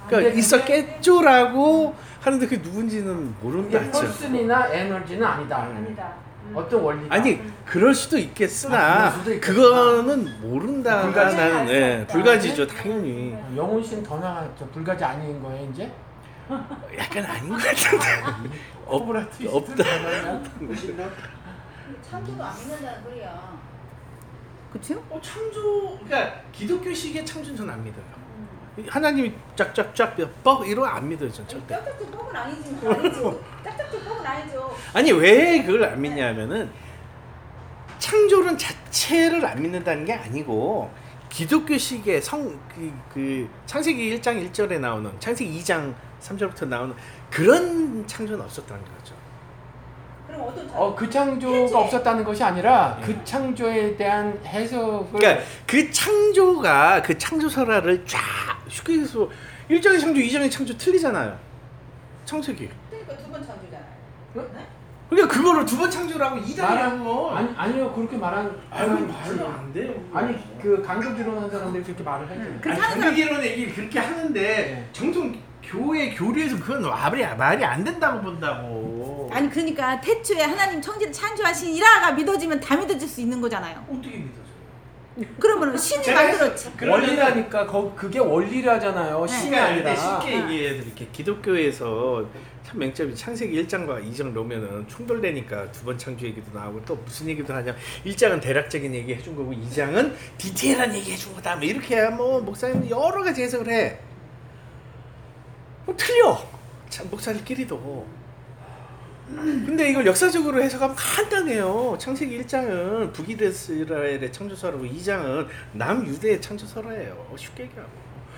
그러니까 있었겠죠라고 하는데 그게 누군지는 모른다. 이게 펄슨이나 에너지는 아니다. 아니다. 음. 어떤 원리다. 아니 그럴 수도 아, 있겠으나 그럴 수도 있겠다. 그거는 모른다. 불가지. 나는 예, 불가지죠 당연히. 영훈 씨는 더 나았죠. 불가지 아닌 거예요 이제? 약간 아닌 것 같은데. 없, 없다. 창조도 안 믿는다는 소리야. 그쵸? 어, 창조, 그러니까 기독교식의 창조는 저는 안 믿어요. 하나님이 짝짝짝 뻑 이러 안 믿어요, 전 절대. 짝짝짝 뻑은 아니지. 아니죠. 짝짝짝 뻑은 아니죠. 아니 왜 그걸 안 믿냐면은 창조론 자체를 안 믿는다는 게 아니고 기독교식의 성그 그 창세기 1장 1절에 나오는 창세기 2장 3절부터 나오는 그런 창조는 없었다는 거죠. 그럼 어떤 어, 그 창조가 태초에- 없었다는 것이 아니라 그 창조에 대한 해석을 그러니까 그 창조가 그 창조 설화를 쫙 쉽게 해서 1장의 창조, 2장의 창조 틀리잖아요. 창세기. 그러니까 두 번 창조잖아요. 네? 그러니까 그거를 두 번 창조라고 말한 2장이라고. 아니 아니요 그렇게 말한 아니, 말도. 안 돼요. 아니 그 강조 이론하는 사람들이 그렇게 말을 하죠. 그 아니, 사는 강력이론 얘기 그렇게 하는데 네. 정통 교회 교리에서 그건 말이 말이 안 된다고 본다고. 아니 그러니까 태초에 하나님 청지를 창조하시니라가 믿어지면 다 믿어질 수 있는 거잖아요. 어떻게 믿어져요? 그러면 신이 제가 만들었지. 원리라니까 거, 그게 원리라잖아요. 네. 신이 아니라. 근데 쉽게 얘기해 드릴게. 기독교에서 참 맹점이 창세기 1장과 2장 놓으면은 충돌되니까 두 번 창조 얘기도 나오고 또 무슨 얘기도 하냐. 1장은 대략적인 얘기 해준 거고 2장은 디테일한 얘기 해준 거다. 뭐 이렇게 해야 뭐 목사님 여러 가지 해석을 해. 뭐 틀려. 참 목사들끼리도. 근데 이걸 역사적으로 해석하면 간단해요. 창세기 1장은 북이스라엘의 창조설하고 2장은 남유대의 창조설화예요. 쉽게 얘기하면.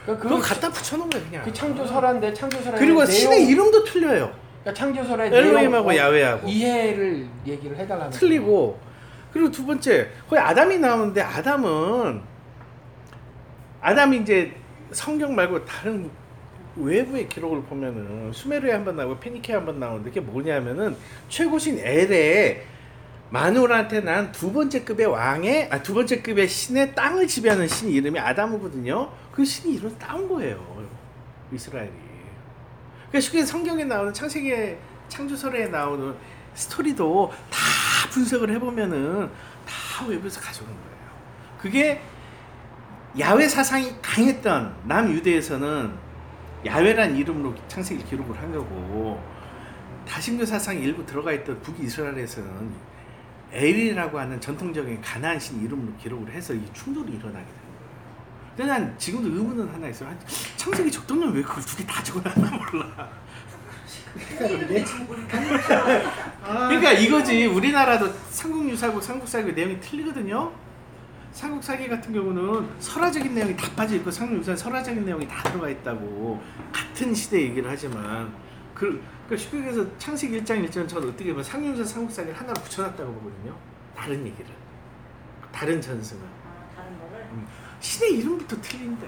그러니까 그거 그, 갖다 붙여놓은 거야 그냥. 그 창조설한데 창조설의 그리고 내용, 신의 이름도 틀려요. 그러니까 창조설의 엘로힘하고 내용, 야훼하고 이해를 얘기를 해달라는 틀리고 그리고 두 번째 거기 아담이 나오는데 아담은 아담이 이제 성경 말고 다른 외부의 기록을 보면은 수메르에 한 번 나오고 페니케에 한번 나오는데 그게 뭐냐면은 최고신 엘의 마누라한테 난 두 번째 급의 왕의 아 두 번째 급의 신의 땅을 지배하는 신 이름이 아담이거든요. 그 신이 이름 따온 거예요. 이스라엘이. 그러니까 쉽게 성경에 나오는 창세기 창조설에 나오는 스토리도 다 분석을 해보면은 다 외부에서 가져온 거예요. 그게 야외 사상이 강했던 남유대에서는 야외란 이름으로 창세기를 기록을 한 거고 다신교 사상이 일부 들어가 있던 북이스라엘에서는 엘이라고 하는 전통적인 가나안 신 이름으로 기록을 해서 이 충돌이 일어나게 거예요. 근데 난 지금도 의문은 하나 있어요. 한- 창세기 적동면 왜 그걸 두 개 다 적어놨나 몰라. 그러니까 이거지 우리나라도 삼국유사국 삼국사기 내용이 틀리거든요. 삼국사기 같은 경우는 설화적인 내용이 다 빠져 있고 삼국유사는 설화적인 내용이 다 들어가 있다고 같은 시대 얘기를 하지만 그 그러니까 쉽게 얘기해서 창세기 1장 1절은 저는 어떻게 보면 삼국유사 삼국사기를 하나로 붙여놨다고 보거든요. 다른 얘기를 다른 전승을 음. 시대 이름부터 틀린데.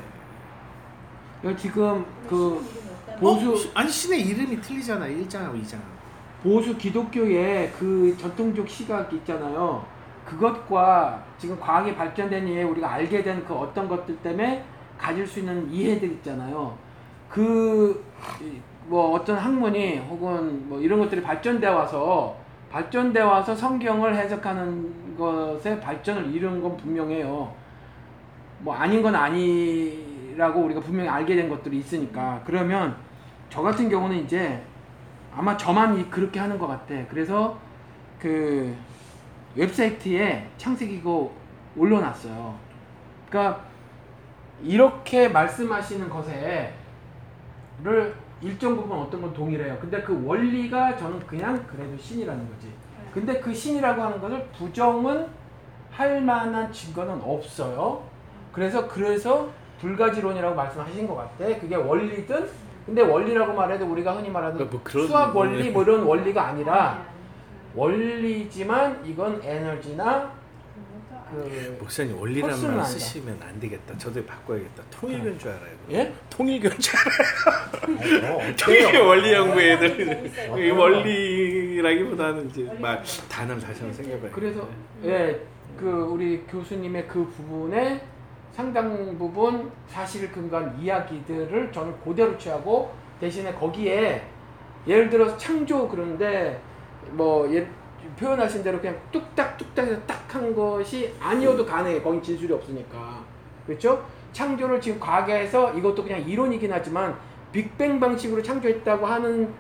그러니까 지금 그 어? 보수 시- 아니 신의 이름이 틀리잖아 1장하고 2장. 보수 기독교의 그 전통적 시각 있잖아요. 그것과 지금 과학이 발전된 이후에 우리가 알게 된 그 어떤 것들 때문에 가질 수 있는 이해들 있잖아요. 그 뭐 어떤 학문이 혹은 뭐 이런 것들이 발전돼 와서 발전돼 와서 성경을 해석하는 것에 발전을 이룬 건 분명해요. 뭐 아닌 건 아니라고 우리가 분명히 알게 된 것들이 있으니까 그러면 저 같은 경우는 이제 아마 저만 이- 그렇게 하는 것 같아. 그래서 그 웹사이트에 창세기고 올려놨어요. 그러니까 이렇게 말씀하시는 것에를 일정 부분 어떤 건 동일해요. 근데 그 원리가 저는 그냥 그래도 신이라는 거지. 근데 그 신이라고 하는 것을 부정은 할 만한 증거는 없어요. 그래서 그래서 불가지론이라고 말씀하신 것 같아. 그게 원리든 근데 원리라고 말해도 우리가 흔히 말하는 뭐 그런 수학 원리 뭐 이런 원리가 아니라 네. 원리지만 이건 에너지나 그 목사님 원리라는 헛소리는 말. 쓰시면 안 되겠다. 저도 바꿔야겠다. 통일교인 줄 알아요. 예? 통일교인 줄 알아요. 어, 통일교 원리 연구 애들 이 원리라기보다는 이제 막 단어를 다시 한번 생각해봐요. 그래서 예, 그 우리 교수님의 그 부분에 상당 부분 사실을 근거한 이야기들을 저는 그대로 취하고 대신에 거기에 예를 들어서 창조 그런데 뭐 예, 표현하신 대로 그냥 뚝딱 뚝딱해서 딱 한 것이 아니어도 가능해. 거긴 진술이 없으니까. 그렇죠? 창조를 지금 과거에서 이것도 그냥 이론이긴 하지만 빅뱅 방식으로 창조했다고 하는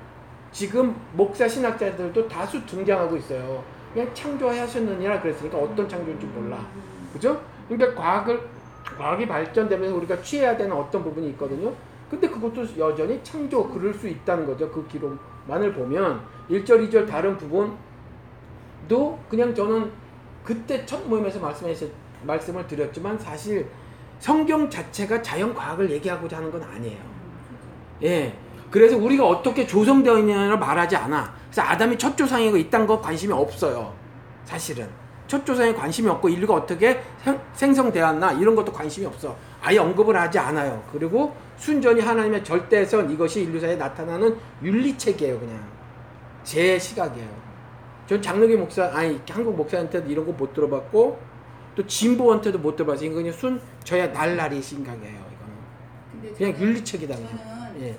지금 목사 신학자들도 다수 등장하고 있어요. 그냥 창조하셨느니라 그랬으니까 어떤 창조인지 몰라. 그죠? 그러니까 과학을 과학이 발전되면서 우리가 취해야 되는 어떤 부분이 있거든요. 근데 그것도 여전히 창조 그럴 수 있다는 거죠. 그 기록 만을 보면 1절, 2절 다른 부분도 그냥 저는 그때 첫 모임에서 말씀하셨 말씀을 드렸지만 사실 성경 자체가 자연 과학을 얘기하고자 하는 건 아니에요. 예. 그래서 우리가 어떻게 조성되어 있느냐를 말하지 않아. 그래서 아담이 첫 조상이고 이딴 거 관심이 없어요. 사실은. 첫 조상에 관심이 없고 인류가 어떻게 생, 생성되었나 이런 것도 관심이 없어. 아예 언급을 하지 않아요. 그리고 순전히 하나님의 절대선 이것이 인류사에 나타나는 윤리책이에요, 그냥. 제 시각이에요. 전 장로교 목사, 아니 한국 목사한테도 이런 거 못 들어봤고 또 진보한테도 못 들어봤어요. 이건 그냥 순 저야 날라리 생각이에요. 이거는 그냥 저는- 윤리책이다. 그냥. 저는 예.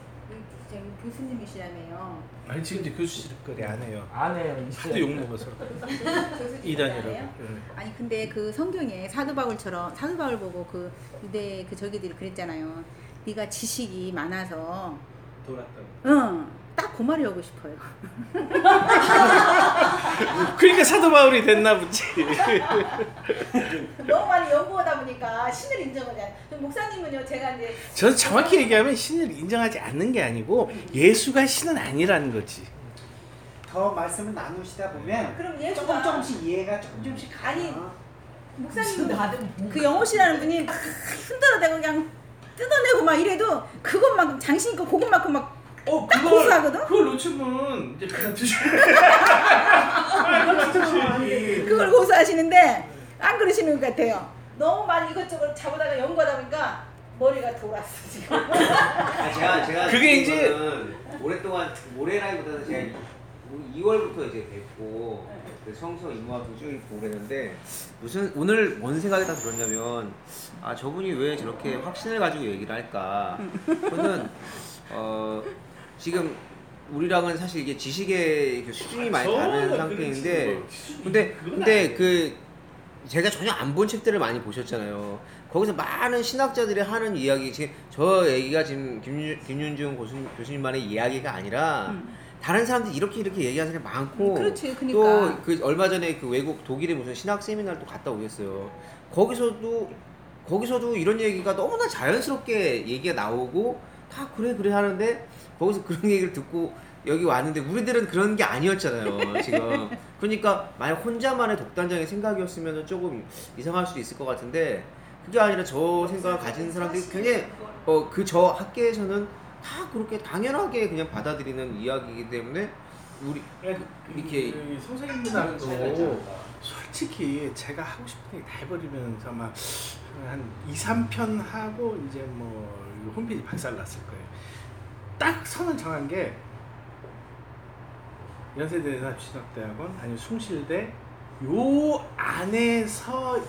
교수님이시라며요. 아니 지금 이제 교수실 거리 안 해요. 안 해요. 하도 욕 먹어서 이단이라고. 예. 아니 근데 그 성경에 사도 바울처럼 사도 바울 보고 그 유대 그 저기들이 그랬잖아요. 네가 지식이 많아서 돌았다고. 응. 딱 그 말이 하고 싶어요. 그러니까 사도 바울이 됐나 보지. 너무 많이 연구하다 보니까 신을 인정하지 않아요. 목사님은요, 제가 이제 저는 정확히 얘기하면 신을 인정하지 않는 게 아니고 예수가 신은 아니라는 거지. 더 말씀을 나누시다 보면 그럼 예수가- 조금 조금씩 이해가 조금 조금씩 아니, 가요. 목사님은 그 영호 씨라는 분이 막 흔들어대고 그냥 뜯어내고 막 이래도 그것만큼 장신 있고 그것만큼 막 어, 딱 고수하거든? 그걸 놓치면 이제 그냥 드시. 그걸 고수하시는데 안 그러시는 것 같아요. 너무 많이 이것저것 잡아다가 연구하다 보니까 머리가 돌았어 지금. 아, 제가 제가 그게 느낀 이제- 거는 오랫동안 올해라기보다는 제가 2월부터 이제 뵙고 그 성서 인문학도 쭉 읽고 그랬는데 무슨 오늘 뭔 생각이 딱 들었냐면 아 저분이 왜 저렇게 확신을 가지고 얘기를 할까? 저는 어 지금 우리랑은 사실 이게 지식의 그 수준이 많이 아, 다른 상태인데 근데 근데 그 제가 전혀 안 본 책들을 많이 보셨잖아요. 거기서 많은 신학자들이 하는 이야기 지금 저 얘기가 지금 김윤, 김윤중 교수님, 교수님만의 이야기가 아니라 음. 다른 사람들이 이렇게 이렇게 얘기하는 사람이 많고 음, 그렇지, 그러니까. 또 그 얼마 전에 그 외국 독일에 무슨 신학 세미나를 또 갔다 오셨어요. 거기서도 거기서도 이런 얘기가 너무나 자연스럽게 얘기가 나오고 다 그래 그래 하는데 거기서 그런 얘기를 듣고 여기 왔는데 우리들은 그런 게 아니었잖아요 지금 그러니까 만약 혼자만의 독단적인 생각이었으면 조금 이상할 수도 있을 것 같은데 그게 아니라 저 생각을 가진 사람들이 굉장히 어, 그 저 학계에서는 다 그렇게 당연하게 그냥 받아들이는 이야기이기 때문에 우리 이렇게 그 선생님들하고 솔직히 제가 하고 싶은 얘기 다 해버리면서 막한 2, 3편 하고 이제 뭐 홈페이지 박살났을 거예요. 딱 선을 정한 게 연세대나 진학대학원 아니면 숭실대 요 안에서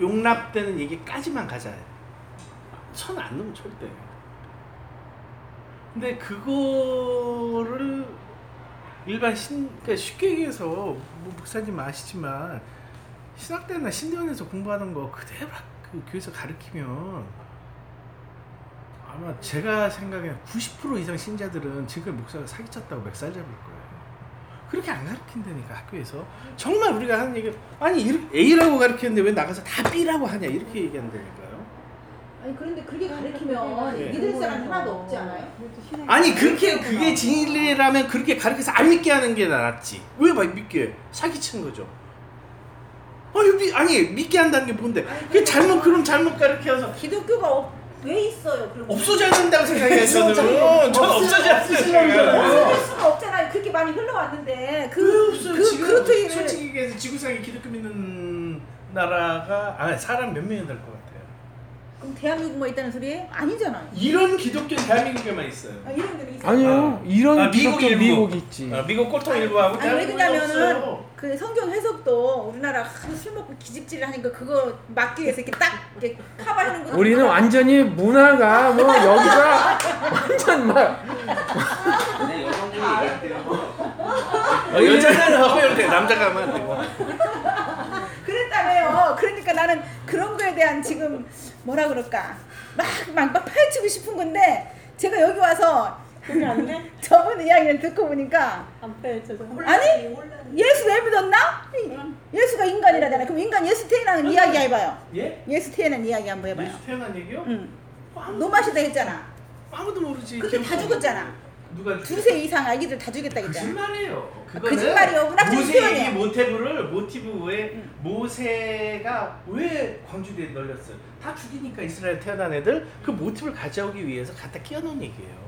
용납되는 얘기까지만 가자. 선 안 넘으면 절대. 근데 그거를 일반 신 그러니까 쉽게 얘기해서 뭐 목사님 아시지만 신학대나 신대원에서 공부하는 거 그대로 학- 그 교회에서 가르치면 아마 제가 생각에 90% 이상 신자들은 지금 목사가 사기쳤다고 멱살 잡을 거예요. 그렇게 안 가르친다니까 학교에서 정말 우리가 하는 얘기 아니 A라고 가르쳤는데 왜 나가서 다 B라고 하냐 이렇게 얘기한다니까요. 아니 그런데 그렇게 가르치면 네. 믿을 사람 하나도 없지 않아요? 아니 그렇게 그게 진리라면 그렇게 가르쳐서 안 믿게 하는 게 낫지. 왜 막 믿게? 사기친 거죠. 아니 미, 아니 믿게 한다는 게 뭔데? 그 잘못 그럼 잘못 가르쳐서 기독교가 없, 왜 있어요? 그럼 없어져야 된다고 생각해요 저는. 전 없어져야 된다고 생각해요. 없어질 수가 없잖아요. 그렇게 많이 흘러왔는데 그왜 없어요 그 지금 그렇게 솔직히 얘기해서 지구상에 기독교 믿는 나라가 아 사람 몇 명이 될것 같아요. 그럼 대한민국만 있다는 소리예요? 아니잖아요. 이런 기독교 대한민국에만 있어요. 아, 이런 데는 있어요. 아니요. 이런 아, 미국 기독교 일부. 미국 있지. 아, 미국 꼴통 일부하고 아니 왜 그러냐면은 없어요. 그 성경 해석도 우리나라 술 먹고 기집질을 하니까 그거 막기 위해서 이렇게 딱 이렇게 커버하는 거. 우리는 완전히 문화가 뭐 여기가 완전 막 근데 여성분이 얘기할 어, 여자는 하면 돼 남자가 하면 안 되고. 그랬다며요. 그러니까 나는 그런 거에 대한 지금 뭐라 그럴까 막막 막 파헤치고 싶은 건데 제가 여기 와서 저분 이야기를 듣고 보니까 안 빼져서. 아니 예수 왜 믿었나? 예수가 인간이라잖아. 그럼 인간 예수 태어나는 이야기 해봐요. 예? 예수 태어난 이야기 한번 해봐요. 예수 태어난 얘기요? 응. 노마시다 했잖아. 아무도 모르지. 근데 다 죽었잖아. 안 누가 두세 이상 아기들 다 죽였다 했잖아. 거짓말이에요. 거짓말이요. 문학적 모세 표현이야. 얘기 모티브를 모티브 왜 응. 모세가 왜 광주리에 널렸어요? 다 죽이니까 이스라엘 태어난 애들 그 모티브를 가져오기 위해서 갖다 끼워놓은 얘기예요.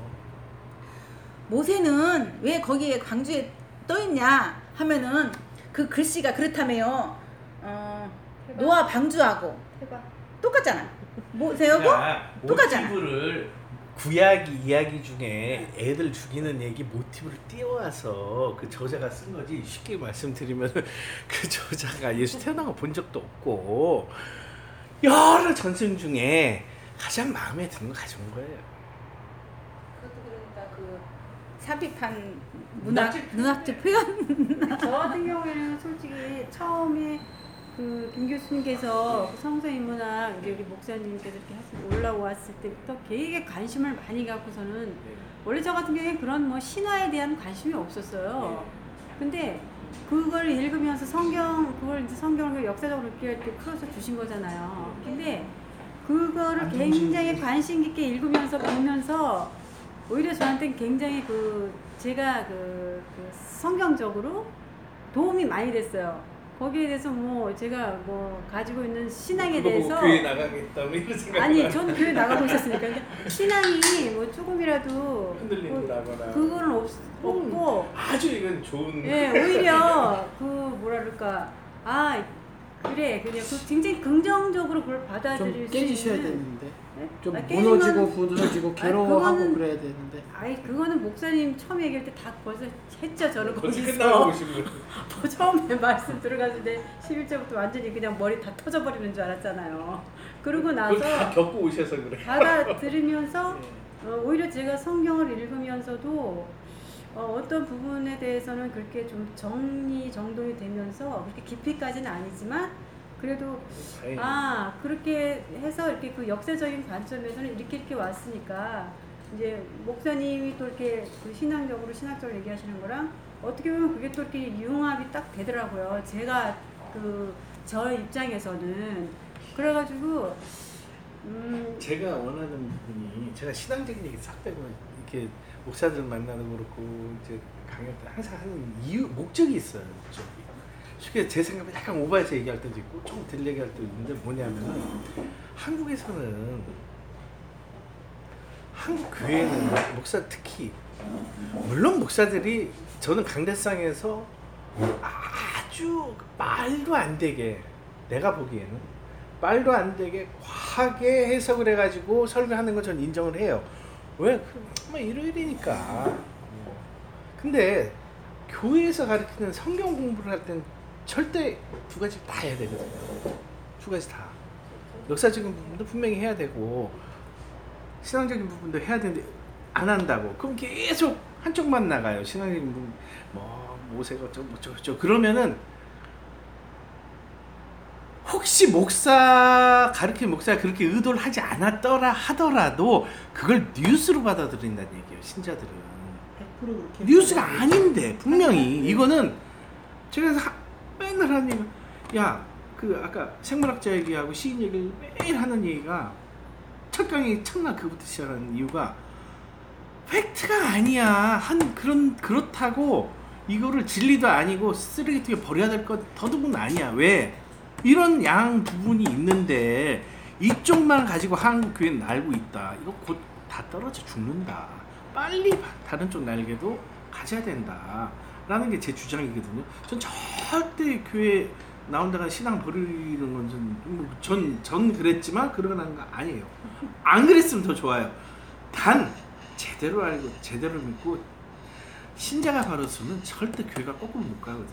모세는 왜 거기에 광주에 떠 있냐 하면은 그 글씨가 그렇다며요. 어, 노아 방주하고 해봐. 똑같잖아. 모세하고 똑같잖아. 모티브를 구약 이야기 중에 애들 죽이는 얘기 모티브를 띄워와서 그 저자가 쓴 거지 쉽게 말씀드리면 그 저자가 예수 태어난 거 본 적도 없고 여러 전승 중에 가장 마음에 드는 거 가져온 거예요. 그것도 그러니까 그 삽입한 문학 문학적 문학적 표현. 저 같은 경우에는 솔직히 처음에 그 김 교수님께서 그 성서 인문학 이제 우리 목사님께서 이렇게 하시- 올라왔을 때부터 되게 관심을 많이 갖고서는 원래 저 같은 경우에 그런 뭐 신화에 대한 관심이 없었어요. 근데 그걸 읽으면서 성경 그걸 이제 성경을 역사적으로 이렇게 이렇게 풀어서 주신 거잖아요. 근데 그거를 굉장히 관심 깊게 읽으면서 보면서 오히려 저한테는 굉장히 그 제가 그, 그 성경적으로 도움이 많이 됐어요. 거기에 대해서 뭐 제가 뭐 가지고 있는 신앙에 그거 보고 대해서 교회 나가겠다 뭐 이런 생각 아니 전 교회 나가고 있었으니까. 근데 신앙이 뭐 조금이라도 흔들린다거나. 뭐 그거는 없, 없고. 아주 이건 좋은 예 오히려 그 뭐라 그럴까. 아 그래. 그냥 그 굉장히 긍정적으로 그걸 좀 받아들일 수 깨지셔야 있는 되는데 네? 좀 아, 무너지고 깨지면은- 부서지고 괴로워하고 그거는- 그래야 되는데 아이 그거는 목사님 처음 얘기할 때 다 벌써 했죠 저는 벌써 거기서 끝나고 오신 분. 뭐 처음에 말씀 들어갔을 때 11절부터 완전히 그냥 머리 다 터져버리는 줄 알았잖아요 그러고 나서 그걸 다 겪고 오셔서 그래. 받아들이면서 어, 오히려 제가 성경을 읽으면서도 어, 어떤 부분에 대해서는 그렇게 좀 정리 정돈이 되면서 그렇게 깊이까지는 아니지만 그래도 다행히. 아 그렇게 해서 이렇게 그 역사적인 관점에서는 이렇게 이렇게 왔으니까 이제 목사님이 또 이렇게 그 신앙적으로 신학적으로 얘기하시는 거랑 어떻게 보면 그게 또 이렇게 융합이 딱 되더라고요. 제가 그 저 입장에서는 그래가지고 음 제가 원하는 부분이 제가 신앙적인 얘기 싹 빼고 이렇게 목사들 만나는 거 그렇고 이제 강연 때 항상 하는 이유 목적이 있어요 목적이 쉽게 제 생각에 약간 오버해서 얘기할 때도 있고 조금 들 얘기할 때도 있는데 뭐냐면은 한국에서는 한국 교회는 목사 특히 물론 목사들이 저는 강대상에서 아주 말도 안 되게 내가 보기에는 말도 안 되게 과하게 해석을 해가지고 설교하는 건 전 인정을 해요. 왜? 뭐 일요일이니까. 근데 교회에서 가르치는 성경 공부를 할 때는 절대 두 가지 다 해야 되거든요. 두 가지 다. 역사적인 부분도 분명히 해야 되고 신앙적인 부분도 해야 되는데 안 한다고. 그럼 계속 한쪽만 나가요. 신앙적인 부분 뭐 모세가 어쩌고 저쩌고 저쩌고 그러면은 혹시 목사 가르친 목사가 그렇게 의도를 하지 않았더라 하더라도 그걸 뉴스로 받아들인다는 얘기예요 신자들은 100% 그렇게 뉴스가 아닌데 분명히 이거는 제가 하, 맨날 하는 얘기가 야그 아까 생물학자 얘기하고 시인 얘기를 매일 하는 얘기가 첫 강의 첫날 그부터 시작하는 이유가 팩트가 아니야. 한 그런 그렇다고 이거를 진리도 아니고 쓰레기통에 버려야 될 것 더더군 아니야. 왜? 이런 양 부분이 있는데 이쪽만 가지고 한국 교회는 날고 있다. 이거 곧 다 떨어져 죽는다. 빨리 다른 쪽 날개도 가져야 된다. 라는 게 제 주장이거든요. 전 절대 교회 나온다가 신앙 버리는 건전전 전 그랬지만 그러는 거 아니에요 안 그랬으면 더 좋아요 단 제대로 알고 제대로 믿고 신자가 바로서는 절대 교회가 거꾸로 못 가거든요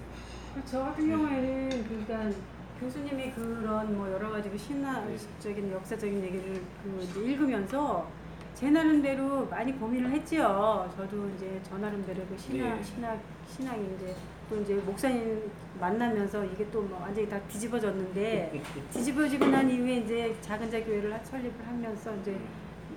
저 같은 경우에는 그러니까 교수님이 그런 뭐 여러 가지 그 신화적인 역사적인 얘기를 그 읽으면서 제 나름대로 많이 고민을 했지요. 저도 이제 저 나름대로 그 신학 네. 신학 신학이 이제 또 이제 목사님 만나면서 이게 또 뭐 완전히 다 뒤집어졌는데 뒤집어지고 난 이후에 이제 작은 자 교회를 하- 설립을 하면서 이제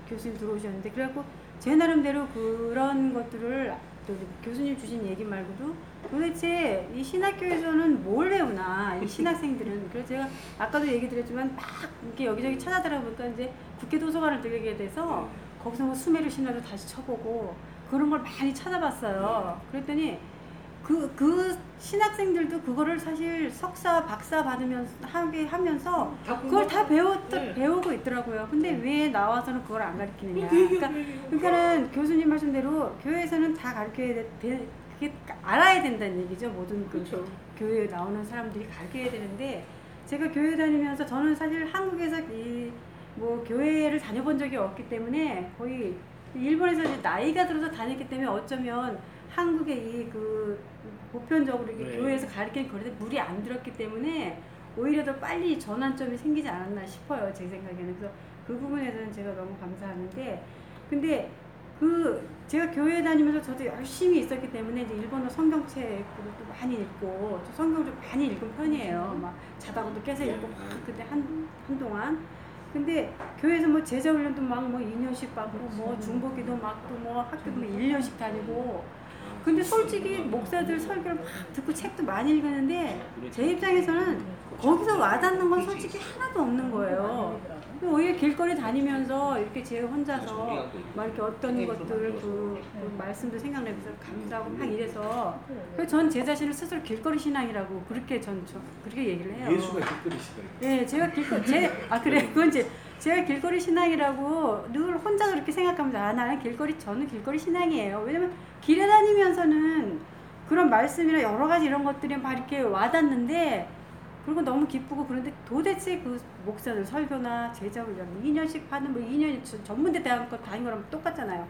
교수님 들어오셨는데 그래갖고 제 나름대로 그런 것들을 또 교수님 주신 얘기 말고도 도대체 이 신학교에서는 뭘 배우나 이 신학생들은. 그래서 제가 아까도 얘기 드렸지만 막 이렇게 여기저기 찾아들어 보니까 이제 국회 도서관을 들게 돼서 거기서 뭐 수메르 신화도 다시 쳐보고 그런 걸 많이 찾아봤어요. 그랬더니 그, 그 신학생들도 그거를 사실 석사, 박사 받으면서 하게 하면서 그걸 다 배웠, 네. 배우고 있더라고요. 근데 왜 나와서는 그걸 안 가르치느냐. 그러니까, 그러니까는 교수님 말씀대로 교회에서는 다 가르쳐야 돼, 돼- 그게 알아야 된다는 얘기죠. 모든 그 그렇죠. 교회에 나오는 사람들이 가르쳐야 되는데 제가 교회 다니면서 저는 사실 한국에서 이 뭐 교회를 다녀본 적이 없기 때문에 거의 일본에서 이제 나이가 들어서 다녔기 때문에 어쩌면 한국의 이 그 보편적으로 이렇게 네. 교회에서 가르치는 거리에 물이 안 들었기 때문에 오히려 더 빨리 전환점이 생기지 않았나 싶어요 제 생각에는. 그래서 그 부분에서는 제가 너무 감사하는데 근데 그 제가 교회 다니면서 저도 열심히 있었기 때문에 이제 일본어 성경책을 또 많이 읽고 저 성경 좀 많이 읽은 편이에요. 막 자다가도 깨서 읽고 막 그때 한 한동안. 근데 교회에서 뭐 제자 훈련도 막 뭐 2년씩 받고 뭐 중보기도 막고 뭐 학교도 뭐 1년씩 다니고 근데 솔직히 목사들 설교를 막 듣고 책도 많이 읽었는데 제 입장에서는 거기서 와닿는 건 솔직히 하나도 없는 거예요. 오히려 길거리 다니면서 이렇게 제 혼자서 막 이렇게 어떤 것들 그, 그 말씀도 생각나면서 감사하고 막 이래서 그래서 전 제 자신을 스스로 길거리 신앙이라고 그렇게 전 저, 그렇게 얘기를 해요. 예수가 길거리시다 네, 제가 길거리 제아 그래 그건 이제 제가 길거리 신앙이라고 늘 혼자 그렇게 생각하면서 아 나는 길거리 저는 길거리 신앙이에요. 왜냐면 길에 다니면서는 그런 말씀이나 여러 가지 이런 것들이 막 이렇게 와닿는데 그리고 너무 기쁘고 그런데 도대체 그 목사들 설교나 제자 훈련 2년씩 받는 뭐 2년 전문대 대학 거 다닌 거랑 똑같잖아요.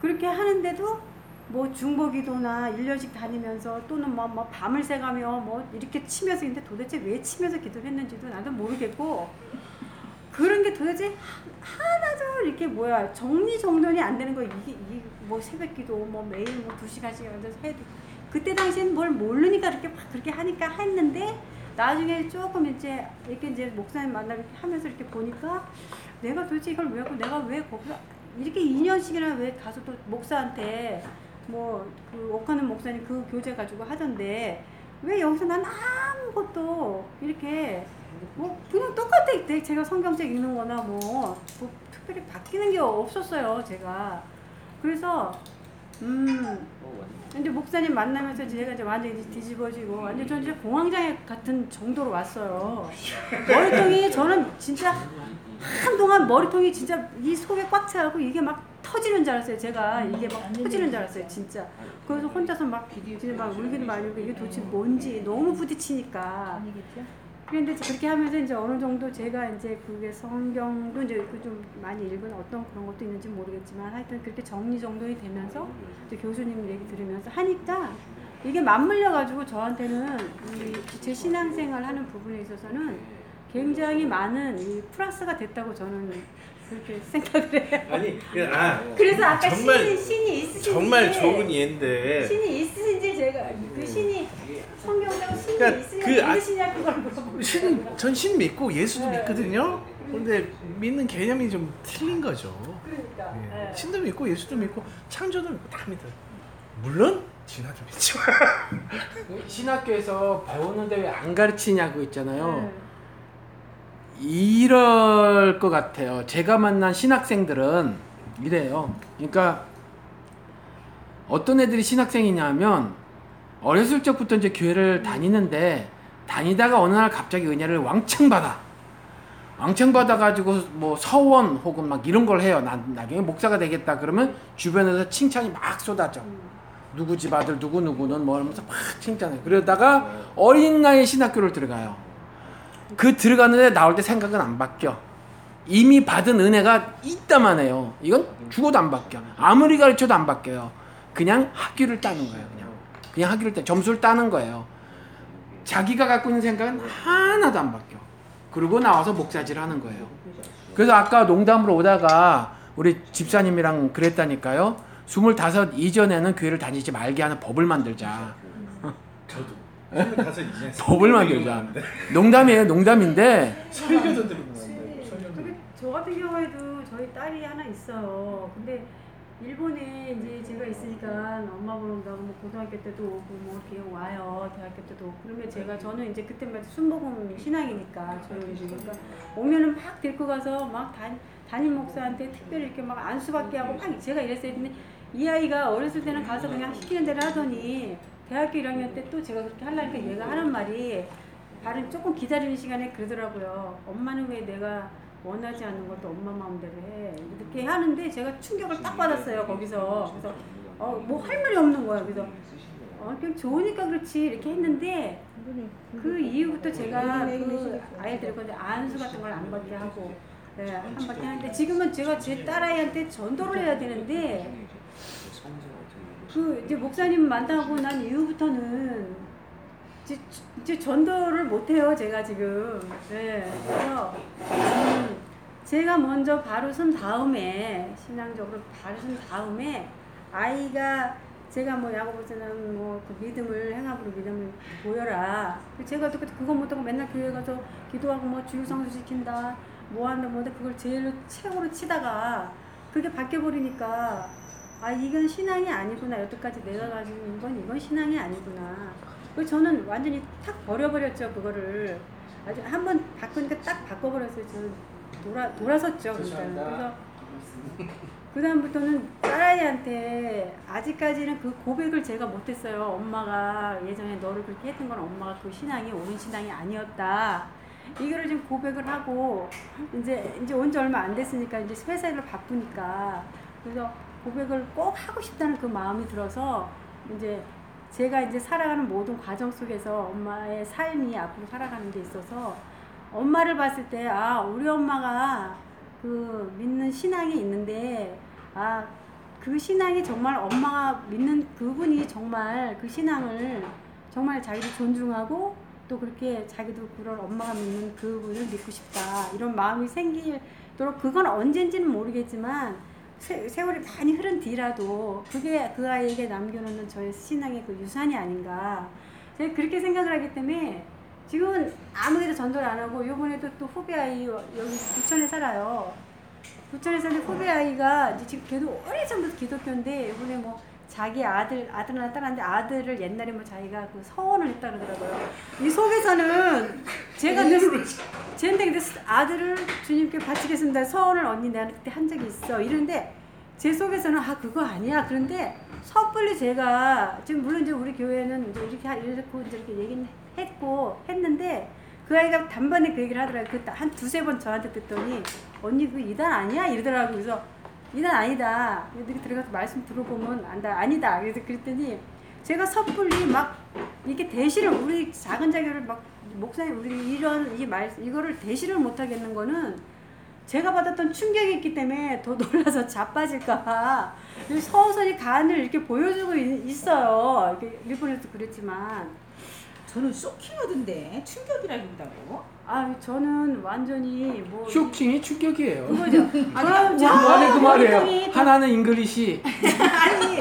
그렇게 하는데도 뭐 중보기도나 1년씩 다니면서 또는 뭐, 뭐 밤을 새가며 뭐 이렇게 치면서 근데 도대체 왜 치면서 기도를 했는지도 나도 모르겠고 그런 게게 도대체 하- 하나도 이렇게 뭐야 정리 정돈이 안 되는 거 이게 이게 뭐 새벽기도 뭐 매일 뭐 두 시간씩 해도 그때 당시엔 뭘 모르니까 이렇게 막 그렇게 하니까 했는데 나중에 조금 이제 이렇게 이제 목사님 만나고 하면서 이렇게 보니까 내가 도대체 이걸 왜 하고 내가 왜 거기서 이렇게 2년씩이나 왜 가서 또 목사한테 뭐그 옥하는 목사님 그 교재 가지고 하던데 왜 여기서 난 아무것도 이렇게 뭐 그냥 똑같아. 내- 제가 성경책 읽는 거나 뭐, 뭐 특별히 바뀌는 게 없었어요 제가. 그래서 음 이제 목사님 만나면서 제가 이제 완전 히 뒤집어지고 완전 전 진짜 공황장애 같은 정도로 왔어요. 머리통이 저는 진짜 한동안 머리통이 진짜 이 속에 꽉 차고 이게 막 터지는 줄 알았어요 제가. 이게 막 터지는 줄 알았어요 진짜. 그래서 혼자서 막 진짜 막 울기도 많이 울고 이게 도대체 뭔지 너무 부딪히니까 그런데 그렇게 하면서 이제 어느 정도 제가 이제 그게 성경도 이제 그좀 많이 읽은 어떤 그런 것도 있는지 모르겠지만 하여튼 그렇게 정리 정돈이 되면서 이제 교수님 얘기 들으면서 하니까 이게 맞물려 가지고 저한테는 이제 신앙생활 하는 부분에 있어서는 굉장히 많은 이 플러스가 됐다고 저는 그렇게 생각을 해요. 아니 그, 아 그래서 아까 정말- 신이 신이 있으신지 정말 좋은 예인데 신이 있으신지 제가 그 신이 성경적 신이 그러니까 있으냐 그 아- 믿으시냐 그걸 물어보고 신, 전신 믿고 예수도 네. 믿거든요. 근데 믿는 개념이 좀 틀린 거죠. 그러니까 예. 예. 신도 믿고 예수도 믿고 창조도 믿고 다 믿어요. 물론 진화도 믿죠. 신학교에서 배우는데 왜 안 가르치냐고 있잖아요. 네. 이럴 것 같아요. 제가 만난 신학생들은 이래요. 그러니까 어떤 애들이 신학생이냐면 어렸을 적부터 이제 교회를 다니는데 다니다가 어느 날 갑자기 은혜를 왕창 받아. 왕창 받아가지고 뭐 서원 혹은 막 이런 걸 해요. 나, 나중에 목사가 되겠다 그러면 주변에서 칭찬이 막 쏟아져. 누구 집 아들 누구 누구는 뭐 하면서 막 칭찬해. 그러다가 어린 나이에 신학교를 들어가요. 그 들어가는데 나올 때 생각은 안 바뀌어. 이미 받은 은혜가 있다만 해요. 이건 죽어도 안 바뀌어. 아무리 가르쳐도 안 바뀌어요. 그냥 학교를 따는 거예요. 그냥 그냥 학교를 따 점수를 따는 거예요. 자기가 갖고 있는 생각은 하나도 안 바뀌어. 그리고 나와서 목사질 하는 거예요. 그래서 아까 농담으로 오다가 우리 집사님이랑 그랬다니까요. 스물다섯 이전에는 교회를 다니지 말게 하는 법을 만들자. 저도 스물다섯 이제 법을 만들자. 농담이에요, 농담인데 설교도 들은 건데. 설교도. 근데 저 같은 경우에도 저희 딸이 하나 있어요. 근데 일본에 이제 제가 있으니까 엄마 보러 온다고 뭐 고등학교 때도 오고 뭐 이렇게 와요. 대학교 때도 오고. 그러면 제가 저는 이제 그때만 해도 순복음 신앙이니까 조용히니까 오면은 막 데리고 가서 막 단, 담임 목사한테 특별히 이렇게 막 안수받게 하고 막 제가 이랬어요. 근데 이 아이가 어렸을 때는 가서 그냥 시키는 대로 하더니 대학교 1학년 때 또 제가 그렇게 하려니까 얘가 하는 말이 발은 조금 기다리는 시간에 그러더라고요. 엄마는 왜 내가 원하지 않는 것도 엄마 마음대로 해. 이렇게 하는데 제가 충격을 딱 받았어요, 거기서. 그래서, 어, 뭐 할 말이 없는 거야. 그래서, 어, 그냥 좋으니까 그렇지. 이렇게 했는데, 그 이후부터 제가 그 아이들 건데 안수 같은 걸 안 받게 하고, 네, 한 받게 하는데, 지금은 제가 제 딸아이한테 전도를 해야 되는데, 그 이제 목사님 만나고 난 이후부터는 이제, 이제 전도를 못 해요 제가 지금. 네 그래서 음, 제가 먼저 바로 선 다음에 신앙적으로 바로 선 다음에 아이가 제가 뭐 야고보서는 뭐그 믿음을 행함으로 믿음을 보여라. 제가 또 그거 못하고 맨날 교회 가서 기도하고 뭐 주일성수 시킨다 뭐 한다 뭐 한다 그걸 제일 최고로 치다가 그게 바뀌어 버리니까 아 이건 신앙이 아니구나. 여태까지 내가 있는 건 이건 신앙이 아니구나. 그래서 저는 완전히 탁 버려버렸죠 그거를. 아주 한 번 바꾸니까 딱 바꿔버렸어요. 저는 돌아 돌아섰죠 그러니까는. 그래서 그 다음부터는 딸아이한테 아직까지는 그 고백을 제가 못했어요. 엄마가 예전에 너를 그렇게 했던 건 엄마가 그 신앙이 옳은 신앙이 아니었다. 이거를 지금 고백을 하고 이제 이제 온 지 얼마 안 됐으니까 이제 회사 일로 바쁘니까. 그래서 고백을 꼭 하고 싶다는 그 마음이 들어서 이제 제가 이제 살아가는 모든 과정 속에서 엄마의 삶이 앞으로 살아가는 데 있어서 엄마를 봤을 때 아 우리 엄마가 그 믿는 신앙이 있는데 아 그 신앙이 정말 엄마가 믿는 그분이 정말 그 신앙을 정말 자기를 존중하고 또 그렇게 자기도 그런 엄마가 믿는 그분을 믿고 싶다. 이런 마음이 생기도록 그건 언젠지는 모르겠지만 세, 세월이 많이 흐른 뒤라도 그게 그 아이에게 남겨놓는 저의 신앙의 그 유산이 아닌가 제가 그렇게 생각을 하기 때문에 지금은 아무데도 전도를 안 하고 이번에도 또 후배 아이 여기 부천에 살아요. 부천에 사는 후배 아이가 이제 지금 걔도 오래전부터 기독교인데 이번에 뭐 자기 아들 아들이나 딸한테 아들을 옛날에 뭐 자기가 그 서원을 했다 그러더라고요. 이 속에서는 제가 근데 아들을 주님께 바치겠습니다. 서원을 언니 내가 그때 한 적이 있어. 이런데 제 속에서는 아 그거 아니야. 그런데 섣불리 제가 지금 물론 이제 우리 교회는 이제 이렇게 하- 이렇게 이제 이렇게 얘기는 했고 했는데 그 아이가 단번에 그 얘기를 하더라고요. 그한 두세 번 저한테 듣더니 언니 그 이단 아니야 이러더라고요. 그래서 이단 아니다. 이렇게 들어가서 말씀 들어보면 안다. 아니다. 그래서 그랬더니 제가 섣불리 막 이렇게 대시를 우리 작은 자교를 막 목사님 우리 이런 이 말 이거를 대시를 못 하겠는 거는 제가 받았던 충격이 있기 때문에 더 놀라서 자빠질까봐 서서히 간을 이렇게 보여주고 있- 있어요. 이렇게 일본에서 그랬지만 저는 쇼킹하던데 충격이라기보다고. 아 저는 완전히 뭐 쇼킹이 충격이에요. 그거죠. 그럼 그 말이 그 말이에요. 완전히 또- 하나는 English, 아니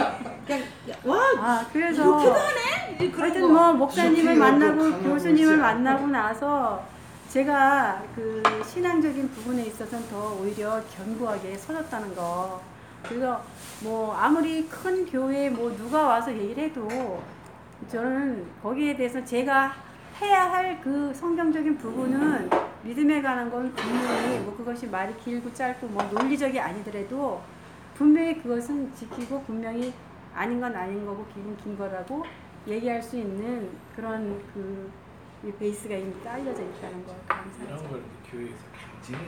그냥 와 아 그래서 이렇게도 하네. 거. 뭐 목사님을 만나고 교수님을. 만나고 나서 제가 그 신앙적인 부분에 있어서는 더 오히려 견고하게 서졌다는 거. 그래서 뭐 아무리 큰 교회 뭐 누가 와서 얘기를 해도 저는 거기에 대해서 제가 해야 할 그 성경적인 부분은 믿음에 관한 건 분명히 뭐 그것이 말이 길고 짧고 뭐 논리적이 아니더라도 분명히 그것은 지키고 분명히 아닌 건 아닌 거고 길은 긴 거라고 얘기할 수 있는 그런 그이 베이스가 이미 깔려져 있다는 거 감사하죠. 이런 걸 교회에서 강진을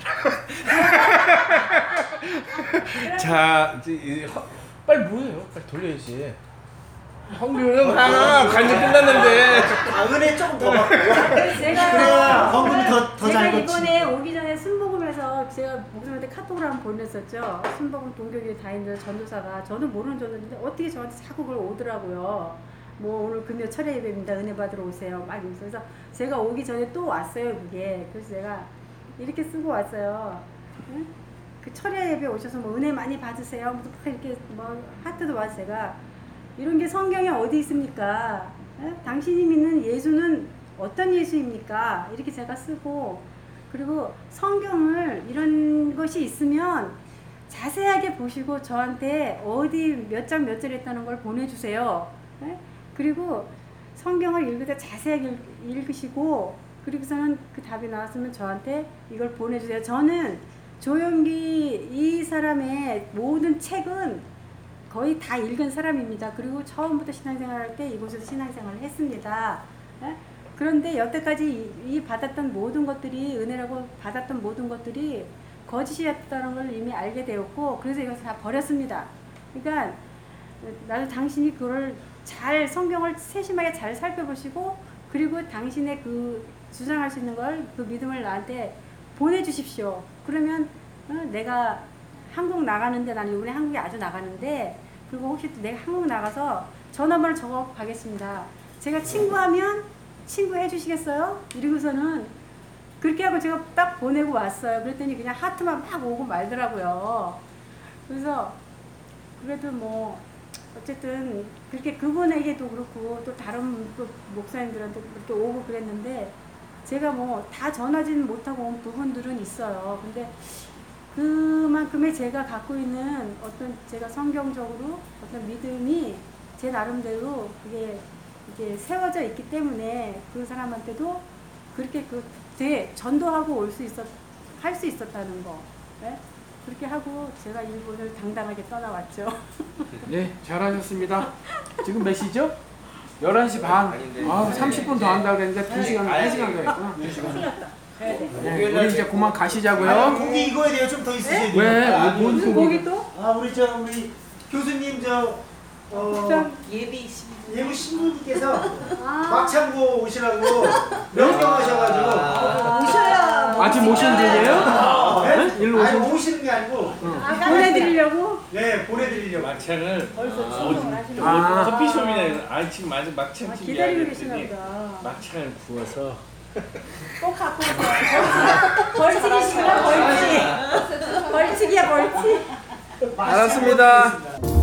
자 이제 이 허- 빨리 뭐예요? 빨리 돌려야지 황교영 아 간지 끝났는데 아 은혜 조금 더 받고. 그래서 제가 헌금이 더- 더 제가 잘 걷지. 이번에 오기 전에 순복음에서 제가 목사님한테 카톡을 한번 보냈었죠. 순복음 동교교회 다니는 전도사가 저는 모르는 전도인데 어떻게 저한테 자꾸 그걸 오더라고요. 뭐 오늘 금요 철야 예배입니다. 은혜 받으러 오세요. 막 이러면서 그래서 제가 오기 전에 또 왔어요 그게. 그래서 제가 이렇게 쓰고 왔어요. 응? 그 철야 예배 오셔서 뭐 은혜 많이 받으세요. 뭐 이렇게 뭐 하트도 와서 제가 이런 게 성경에 어디 있습니까? 예? 당신이 믿는 예수는 어떤 예수입니까? 이렇게 제가 쓰고 그리고 성경을 이런 것이 있으면 자세하게 보시고 저한테 어디 몇 장 몇 절 했다는 걸 보내주세요. 예? 그리고 성경을 때 자세하게 읽- 읽으시고 그리고서는 그 답이 나왔으면 저한테 이걸 보내주세요. 저는 조영기 이 사람의 모든 책은 거의 다 읽은 사람입니다. 그리고 처음부터 신앙생활 할때 이곳에서 신앙생활을 했습니다. 예? 그런데 여태까지 이, 이 받았던 모든 것들이 은혜라고 받았던 모든 것들이 거짓이었다는 걸 이미 알게 되었고 그래서 이것을 다 버렸습니다. 그러니까 나도 당신이 그걸 잘 성경을 세심하게 잘 살펴보시고 그리고 당신의 그 주장할 수 있는 걸 그 믿음을 나한테 보내주십시오. 그러면 어, 내가 한국 나가는데 나는 이번에 한국에 아주 나가는데 그리고 혹시 또 내가 한국 나가서 전화번호 적어 가겠습니다. 제가 친구하면 친구 해주시겠어요? 이러고서는 그렇게 하고 제가 딱 보내고 왔어요. 그랬더니 그냥 하트만 막 오고 말더라고요. 그래서 그래도 뭐 어쨌든 그렇게 그분에게도 그렇고 또 다른 그 목사님들한테 그렇게 오고 그랬는데 제가 뭐 다 전하지는 못하고 온 부분들은 있어요. 근데 그만큼의 제가 갖고 있는 어떤 제가 성경적으로 어떤 믿음이 제 나름대로 그게 이게 세워져 있기 때문에 그 사람한테도 그렇게 그 되, 전도하고 올 수 있었 할 수 있었다는 거. 네? 그렇게 하고 제가 일본을 당당하게 떠나왔죠. 네, 잘하셨습니다. 지금 몇 시죠? 11시 반. 아닌데. 아, 30분 더 한다 그랬는데 2시간, 1시간 더 했구나. 2시간. 네, 우리 이제 그만 가시자고요. 아, 고기 익어야 네? 돼요. 좀 더 있으세요. 왜? 아, 뭐, 무슨 고기 또? 아 우리 저 우리 교수님 저 어, 예비 신 예부 신부님께서 아. 막창고 오시라고 네? 명령하셔가지고 아. 오셔야 아직 모시는 중이에요? 네? 네? 일로 오세요. 아니 오시는 게 아니고 어. 아, 보내드리려고 네 보내드리려 막창을 벌써 아. 커피숍이나 아 지금 아직 막창 집이 기다리고 있으니 막창을 구워서 꼭 갖고 오세요. 벌칙. 벌칙이시구나, 벌칙. 벌칙이야, 벌칙. 알았습니다.